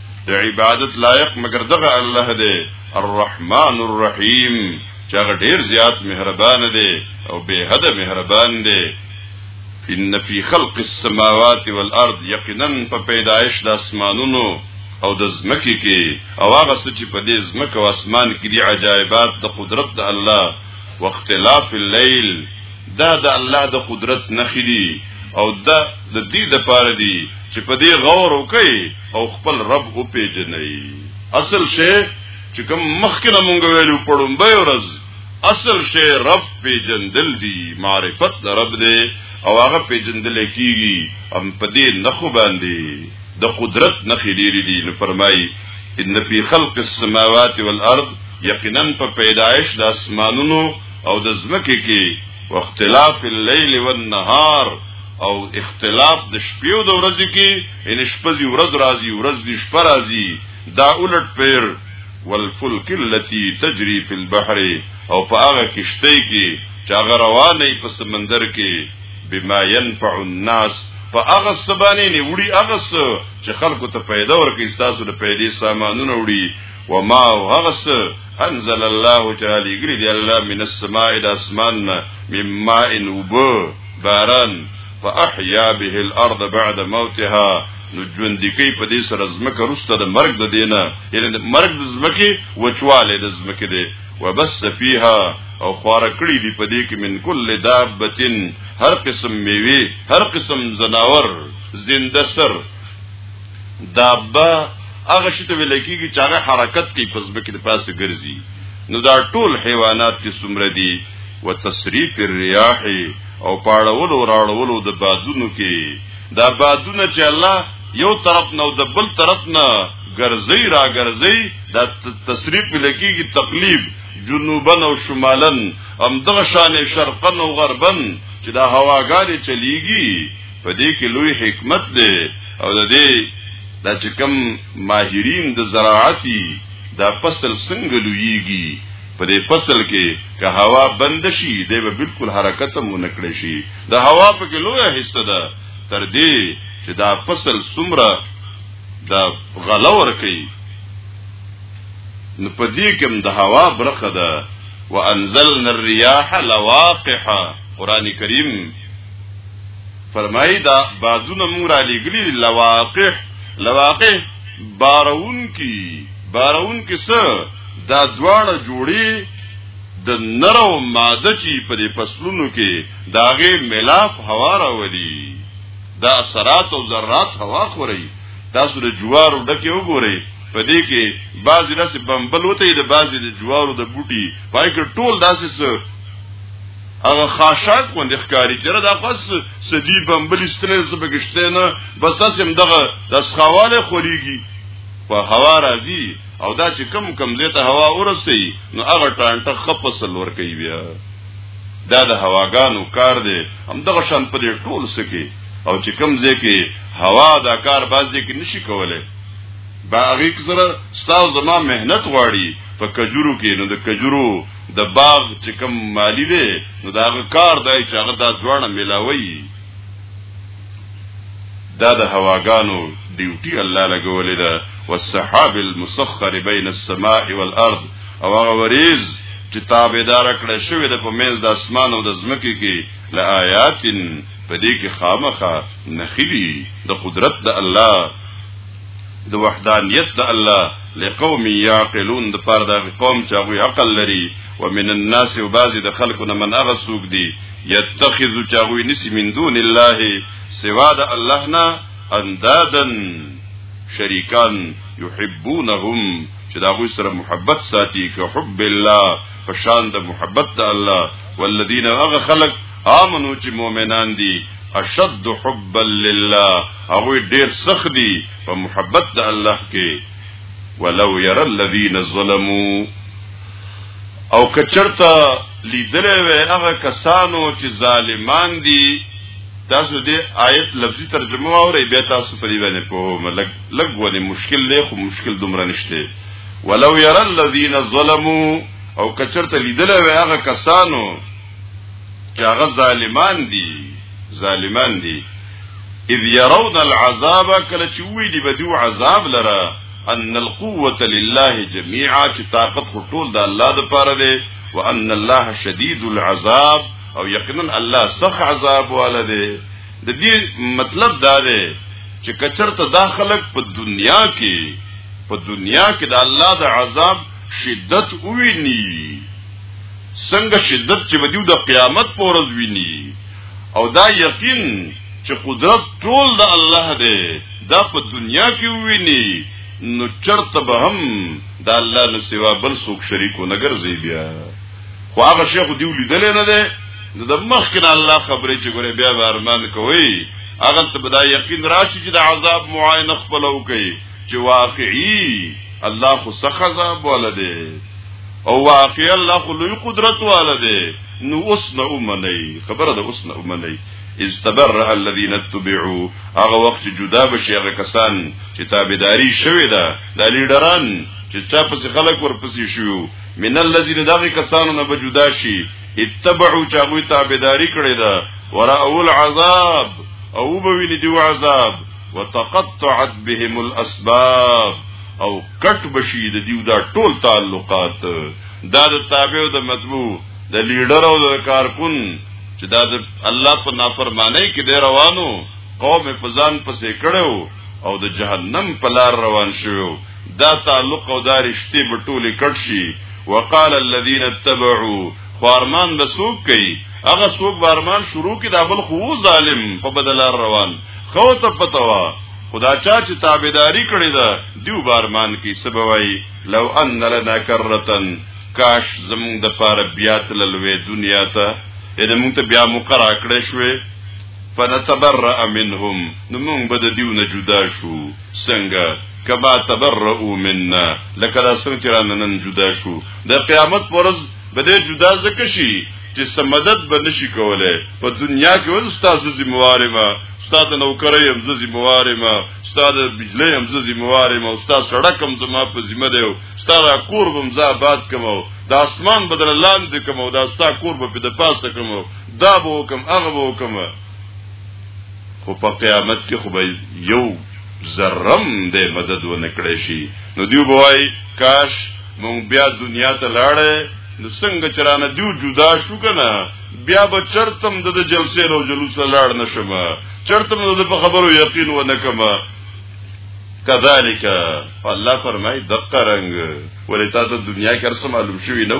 د عبادت لایق مگر دغه الله دی الرحمن الرحیم چې هغه ډیر زیات مهربان دی او به حد مهربان دی ان فی خلق السماوات والارض یقینا په پیدایش د اسمانونو او د زمکه کې او هغه څه چې په دې زمکه او اسمان کې دي عجایبات د قدرت د الله واختلاف الليل دا د الله د قدرت نخلي او دا د دې د پاره دی چې په دې غور وکړي او خپل رب او پیژني اصل شی چې کوم مخکنه مونږ ویلو پړم به ورځ اصل شی رب پیژندل دی معرفت د رب دی او هغه پیژندل کیږي هم په دې نخو باندې د قدرت نخې ډېری دي نو فرمایي ان فی خلق السماوات والارض یقینا په پیدایش د اسمانونو او د زمکه کې واختلاف الليل والنهار او اختلاف د شپې او د ورځې کې ان شپه دی ورځ راځي ورځ دی شپه راځي دا الټ پیر والفلک التي تجري في البحر او په هغه کشته کې چې هغه روانه په سمندر کې بما ينفع الناس په هغه سبانه نه وړي هغه څه چې خلکو ته پیدا ورکړي تاسو د پیدې سامانونه وړي وما هغه څه انزل الله تعالی ګری دی الله من السماء د اسمان مما ان وبو باران فاحيا به الارض بعد موتها نو ژوند کی په دې سره زمکه رسته د مرګ د دینه یعنی د مرګ د زمکه وچواله د زمکه دی وبس فيها او خوار کړی دی په دې کې من کل دابتن هر قسم میوه هر قسم زناور زنده سر دابه هغه شته ویل کیږي چې هغه حرکت کوي پس به کې د پاسه ګرځي نو دا ټول حیوانات چې څومره دي وتصریف الرياح او پاړولو راړولو د بادونو کې دا بادونه چې الله یو طرف نه او د بل طرف نه ګرځي را ګرځي دا تصریف لکېږي تقلیب جنوبن او شمالن هم دغه شان شرقن او غربن چې دا هواګانې چلیږي په دې کې لوی حکمت دی او د دې دا چې کم ماهرین د زراعتي دا فصل څنګه لویږي په دې فصل کې که هوا بند شي دی به بالکل حرکت هم نکړي شي د هوا په کې لویه حصہ ده تر دې چې دا فصل سمره دا غلا ور کوي نو په دې کې د هوا برخه ده وانزلنا الرياح لواقح قران کریم فرمایي دا بادونه مونږ را لګلی لواقح لواقح بارون کی بارون کی څه دا دواړه جوړي د نر او ماده چې په دې فصلونو کې داغه ملاف هوا راولي دا اثرات او ذرات هوا خوري تاسو د جوارو ډکه وګورئ په دې کې بعضی داسې بمبل وته د بعضی د جوارو د بوټي پای کې ټول داسې هغه خاشاک غوندې ښکاری چیرې دا خاص سدی بمبلی ستنه سبګشته نه بس تاسو هم دغه د سخواله خوريږي په هوا راځي او دا چې کم کم زیته هوا ورسي نو هغه ټانټه خپسل ور کوي بیا دا د هواګانو کار دی هم دغه شان په دې ټول سکی او چې کم ځکه هوا دا کار بازي کې نشي کولای باغیک سره ستاسو زما مهنت غواړي په کجورو کې نو د کجورو د باغ چې کوم مالی دی نو دا کار دی چې هغه دا ځوانه ملاوي دا د هواګانو ډیوټي الله لګولې ده والسحاب المسخر بين السماء والارض او هغه وریز چې تابعدار کړه شوی د په منځ د اسمان او د زمکه کې لآیات په دې کې خامخه نخیلی د قدرت د الله د وحدانیت د الله لقوم یعقلون د پاره د قوم چې هغه عقل لري ومن الناس وبازي د خلکو نه من هغه سوق دي يتخذ چاغوي نسی من دون الله سوا د الله نه اندادن شریکان يحبونهم چې دا غوي سره محبت ساتي که حب الله په شان د محبت د الله والذین هغه خلق امنو چې مؤمنان دي اشد حبا لله هغوی ډیر سخت دي په محبت د الله کې ولو يرى الذين ظلموا او کچرتا لیدلې وې هغه کسانو چې ظالمان دي تاسو دې آیت لفظي ترجمه اورئ به تاسو په دې باندې په ملګ لګ ولې مشکل له خو مشکل دومره نشته ولو يرى الذين ظلموا او کچرته لیدل وی هغه کسانو چې هغه ظالمان دي ظالمان دي اذ يرون العذاب کله چې وی دی بدو عذاب لره ان القوه لله جميعا چې طاقت ټول د الله د پاره دی وان الله شديد العذاب او یقینا الله سخ عذاب والا دی د دې مطلب دا دی چې کچرته داخلك په دنیا کې په دنیا کې د الله د عذاب شدت ویني څنګه شدت چې بدیو د قیامت پر ورځ ویني او دا یقین چې قدرت ټول د الله دی دا په دنیا کې ویني نو چرته به هم د الله نه سوا بل څوک شریکو نه ګرځي بیا خو هغه شیخ دیو لیدل نه دی د مخکې الله خبرې چې ګوره بیا ارمان کوي هغه ته به دا یقین راشي چې د عذاب معاینه خپل وکړي چې واقعي الله خو سخت عذاب ولده او واقعا الله خو لوی قدرت والا دی نو اوس نه ومني خبره ده اوس نه ومني اذ تبرأ الذين اتبعوا هغه وخت جدا بشي هغه کسان چې تابعداري شوی ده د لیډران چې چا پس خلک ورپسې شو من الذين دغه کسانو نه بجدا شي اتبعوا چاغوي تابعداري کړی ده وراءوا العذاب او بویني دی عذاب وتقطعت بهم الاسباب او کټ بشي د دیو دا ټول تعلقات دا د تابع او د مطبوع د لیډر او د کارکون چې دا د الله په نافرمانی کې دی روانو قوم فزان پسې کړو او د جهنم په لار روان شو دا تعلق او دا رشته به ټوله کټ شي وقال الذين اتبعوا خارمان به سوق کوي هغه سوق بارمان شروع کې دا بل خو ظالم په بدل روان خو ته پتوا خدا چا چې تابعداري کړې ده دیو بارمان کی سبوی لو ان لنا کرتن کاش زمون د پاره بیا تللوې دنیا ته اې مونږ ته بیا مقرا کړې شوې فنتبرأ منهم نو مونږ به د دیو نه جدا شو څنګه کما تبرؤوا منا لکه دا څنګه چې رانه نن جدا شو د قیامت پرز به دې جدا زکه شي چې سمدد به نشي کولای په دنیا کې ول استاد ذمہ وارما استاد نوکرې هم ذمہ وارما استاد بجلی هم زه ذمہوار یم او استاد سړک هم زما په ذمہ دی او استاد کور به مزه آباد کوم او د اسمان بدل لاندې کوم او د استاد کور به په د پاسه کوم دا به وکم هغه به وکم خو په قیامت کې خو به یو زرم د مدد و نکړې شي نو دیو بوای کاش مونږ بیا دنیا ته لاړې نو څنګه چرانه دیو جدا شو کنه بیا به چرتم د جلسې نو جلوس لاړ نشم چرتم د په خبرو یقین و نکم کذالک الله فرمای د قرنګ ولې تا ته دنیا کې ارسم معلوم شوی نو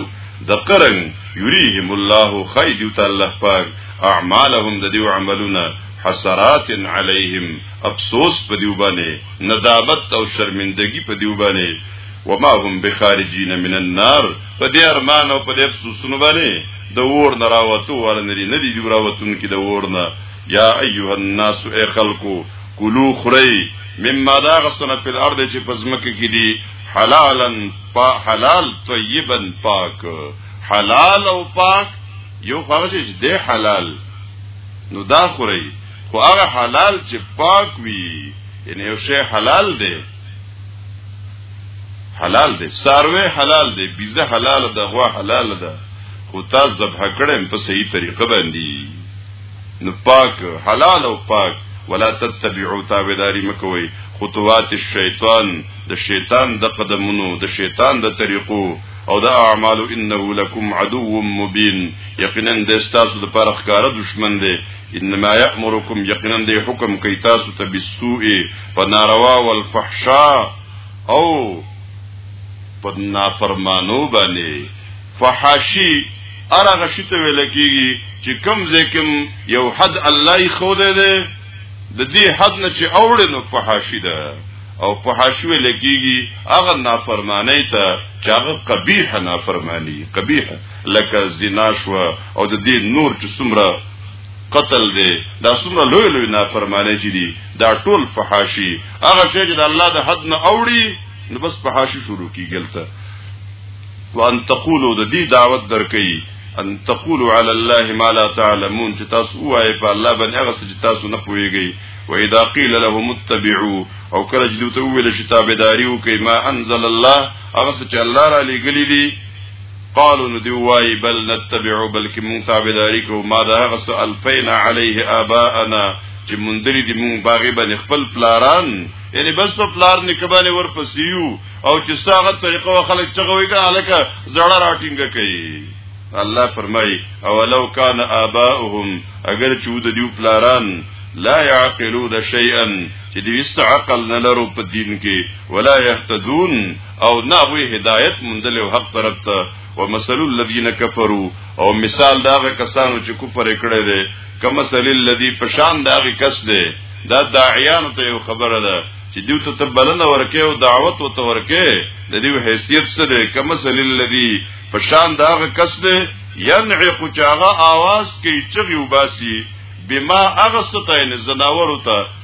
د قرنګ یریهم الله خید تعالی پاک اعمالهم د دیو عملونه حسرات علیهم افسوس په دیو باندې ندامت او شرمندگی په دیو باندې وما هم بخارجین من النار په دې ارمان او په دې افسوسونه باندې د اور نه راوتو ور نه دي نه دي راوتون کې د اور نه یا ایها الناس ای خلقو کلو خری مما دا غسنه په الارض چې پزمکه کې دي حلالا پا حلال طیبا پاک حلال او پاک یو هغه چې د حلال نو دا خوري خو هغه حلال چې پاک وي یعنی یو شی حلال دی حلال دی ساروی حلال دی بیزه حلال ده غوا حلال ده خو تا ذبح کړم په صحیح طریقه باندې نو پاک حلال او پاک ولا تتبعوا تابعداري مکوي خطوات الشیطان د شیطان د قدمونو د شیطان د طریقو او د اعمال انه لکم عدو مبین یقینا د استاسو د پرخکار دشمن دی انما یامرکم یقینا دی حکم کوي تاسو ته بالسوء په ناروا او الفحشاء او په نافرمانو باندې فحاشی ارغه شته ویل کیږي چې کم زکم یو حد الله خو دې دې د دې حد نه چې اوړې نو فحاشی ده او فحاشی ویل کیږي هغه نافرمانی ته چې هغه قبیح نافرمانی قبیح لکه زنا شو او د دې نور چې څومره قتل دی دا څومره لوی لوی نافرمانی چې دي دا ټول فحاشي هغه شی چې د الله د حد نه اوړي نو بس فحاشي شروع کیږي وان تقولوا د دې دعوت درکې ان تقولوا على الله ما لا تعلمون چې تاسو وایي په الله باندې هغه څه چې تاسو نه پوهیږئ واذا قيل لهم اتبعوا او کله چې دوی ته ویل شي تابعداري وکړئ ما انزل الله هغه څه چې الله را لېږلي دي قالو نو دی وای بل نتبع بلکې مونږ تابعداري کوو ما دا هغه څه الفینا علیه آباءنا چې مندري دی مونږ باغې باندې خپل پلاران یعنی بس په پلار نکبانه ورپسې یو او چې ساغه طریقه خلک چغوي کا الکه زړه راټینګ کوي الله فرمای او لو کان آباؤهم اگر چې د دیو پلاران لا يعقلون شيئا چې دې عقل نه لرو په دین کې ولا يهتدون او نه هغه هدایت مندل او حق طرف ته ومثل الذين كفروا او مثال دا کسانو چې کفر کړي دي کما مثل الذي پشان دا کس دي دا داعیان ته یو خبره ده چې دیو ته بلنه ورکه او دعوت او ته ورکه د دې حیثیت څه ده کما مثل الذي پشان دا کس دي ينعق چاغه आवाज کوي چې وباسي بما اغسطه ان زناور ته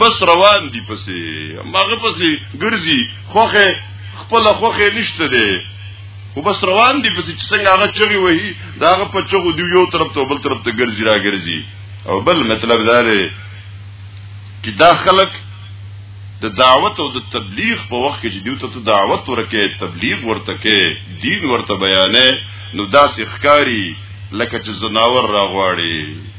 بس روان دی پسې ماغه پسې ګرځي خوخه خپل خوخه نشته دی خو بس روان دی پسې چې څنګه هغه چغي وهي دا هغه په چغو دی یو طرف ته بل طرف ته ګرځي را ګرځي او بل مطلب دا دی چې دا خلک د دعوت او د تبلیغ په وخت کې چې دوی ته دعوت ورکه تبلیغ ورته کې دین ورته بیانې نو داسې ښکاری لکه چې زناور راغواړي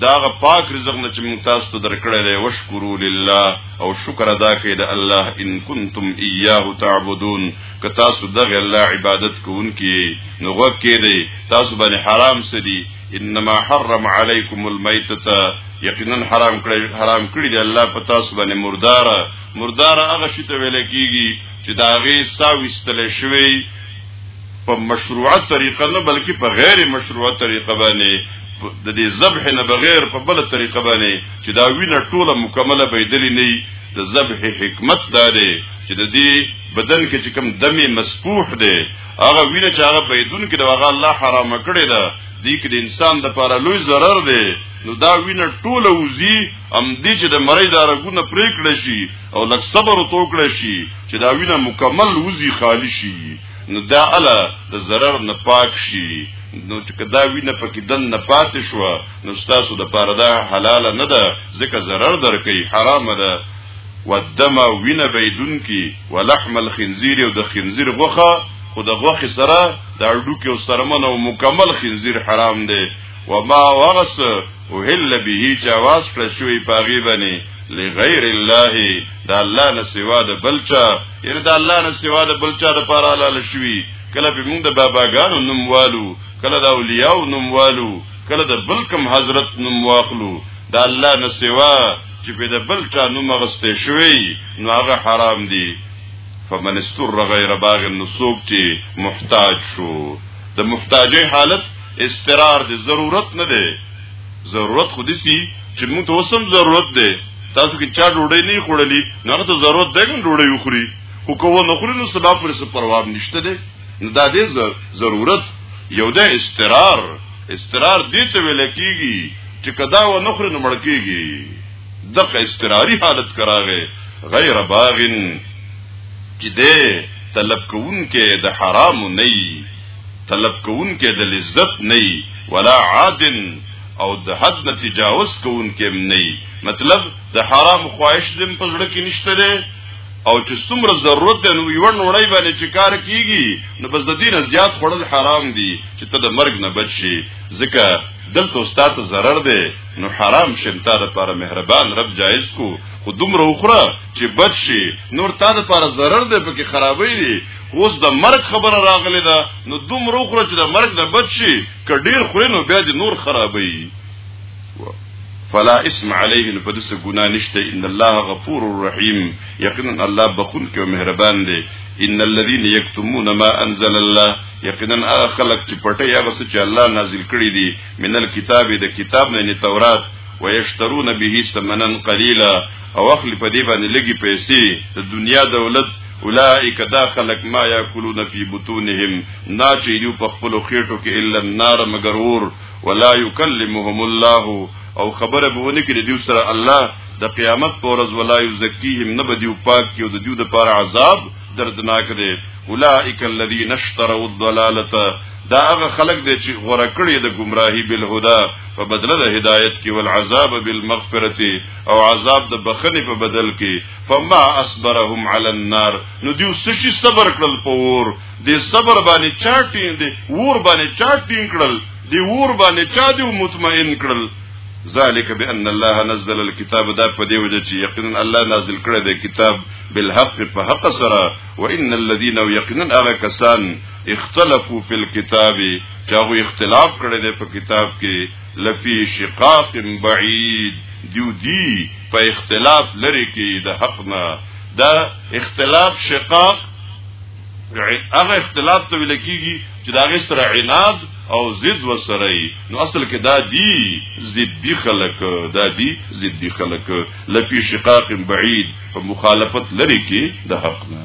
دا غ پاک رزق نه چې موږ تاسو ته درکړی دی وشکرو لله او شکر ادا کړئ د الله ان کنتم ایاه تعبدون که تاسو دغه الله عبادت کوونکی نو وکړئ دی تاسو باندې حرام سدي انما حرم علیکم المیتۃ یقینا حرام کړی حرام کړی دی الله په تاسو باندې مردار مردار هغه شی ته ویل کیږي چې دا غي ساوي استل شوی په مشروعه طریقه نه بلکې په غیر مشروعه طریقه باندې د دې ذبح نه بغیر په بل طریقه باندې چې دا وینه ټوله مکمله بيدلې نه د ذبح حکمت دا دی چې د دې بدن کې چې کوم دمه مسفوح دی هغه وینه چې هغه بيدون کې دا هغه الله حرام کړی دا دې کې د انسان د لپاره لوی ضرر دی نو دا وینه ټوله وزي ام دې چې د مړی د رګونه پرې کړی شي او لک صبر او توکړی شي چې دا وینه مکمل وزي خالی شي نو دا الا د zarar نه پاک شي نو چې دا وینه پکې دن نه پاتې شو نو تاسو د پاره دا حلال نه ده ځکه zarar درکې حرام ده والدم وینه بيدون کی ولحم الخنزير او د خنزير غوخه خو د غوخه سره د اډو کې او سرمن او مکمل خنزير حرام دی وما وغس وهل به چې आवाज کړ شوی پاغي بني لغیر الله دا الله نه سوا د بلچا یره دا الله نه سوا د بلچا د پاره لاله شوی کله به موږ د باباګانو نوم والو کله د اولیاءو نوم والو کله د بلکم حضرت نوم واخلو دا الله نه سوا چې په د بلچا نوم غسته شوی نو هغه حرام دی فمن استر غیر باغ النسوب چې محتاج شو د محتاجی حالت استرار دی ضرورت نه دی ضرورت خو دې سي چې موږ ته وسم ضرورت دی تاسو کې چا ډوډۍ نه خوړلې نه ته ضرورت دی چې ډوډۍ وخوري خو کوو نه خوري نو سبا پر څه پروا نشته دی نو دا دې ضرورت یو د استرار استرار دې ته ویل کیږي چې کدا و نه خوري نو مړ کیږي دغه استراری حالت کراغه غیر باغن چې دې طلب کوونکې د حرام نه طلب کوونکې د لذت نه ولا عادن او د حد نه تجاوز کوونکې نه مطلب د حرام خواهش دم پزړه کې نشته لري او چې څومره ضرورت دی نو یو نړۍ باندې چې کار کیږي نو بس د دین زیات خړل حرام دي چې ته د مرګ نه بچ شي ځکه دلته استاد ضرر دی نو حرام شمتا د پر مهربان رب جایز کو خو دومره اخره چې بچ شي نور تا د پر ضرر دی پکې خرابې دي اوس د مرګ خبره راغلی ده نو دومره خره چې د مرګ نه بچ شي که ډیر خوري نو بیا د نور خرابوي فلا اسم عليه نو پدې څه ګناه نشته ان الله غفور رحيم یقینا الله بخون کې مهربان دی ان الذين يكتمون ما انزل الله یقینا هغه خلق چې پټي هغه څه چې الله نازل کړی دي من الكتاب د کتاب نه نه تورات ويشترون به ثمنا قليلا او اخلي په دې باندې لګي پیسې د دنیا دولت اولئک دا خلق ما یاکلون فی بطونهم نا چې دیو په خپل خېټو کې الا النار مگر اور ولا یکلمهم الله او خبره به ونه کړي دیو سره الله د قیامت پر ورځ ولا یزکیهم نه به دیو پاک کیو د دیو د پر عذاب دردناک دی اولئک الذین اشتروا الضلاله دا هغه خلق دی چې غوړه کړی د گمراهی بل هدا په بدله د هدایت کې ول عذاب بالمغفرته او عذاب د بخنه په بدل کې فما اصبرهم على النار نو دیو سشي صبر کړل په ور دې صبر باندې چاټین دې ور باندې چاټین کړل دې ور باندې چا دې مطمئن کړل ذالک بان الله نزل الكتاب دا په دې وجه چې یقینا الله نازل کړی دی کتاب بالحق په حق سره وان الذين يقينا هغه کسان اختلافو فی الكتاب چاغو اختلاف کړی دی په کتاب کې لفی شقاق بعید دیو دی په اختلاف لري کې د حق نه دا اختلاف شقاق هغه اختلاف ته ویل کیږي چې دا غي سره عناد او ضد وسره نو اصل کې دا دی ضدي خلق دا دی ضدي خلق لفی شقاق بعید په مخالفت لري کې د حق نه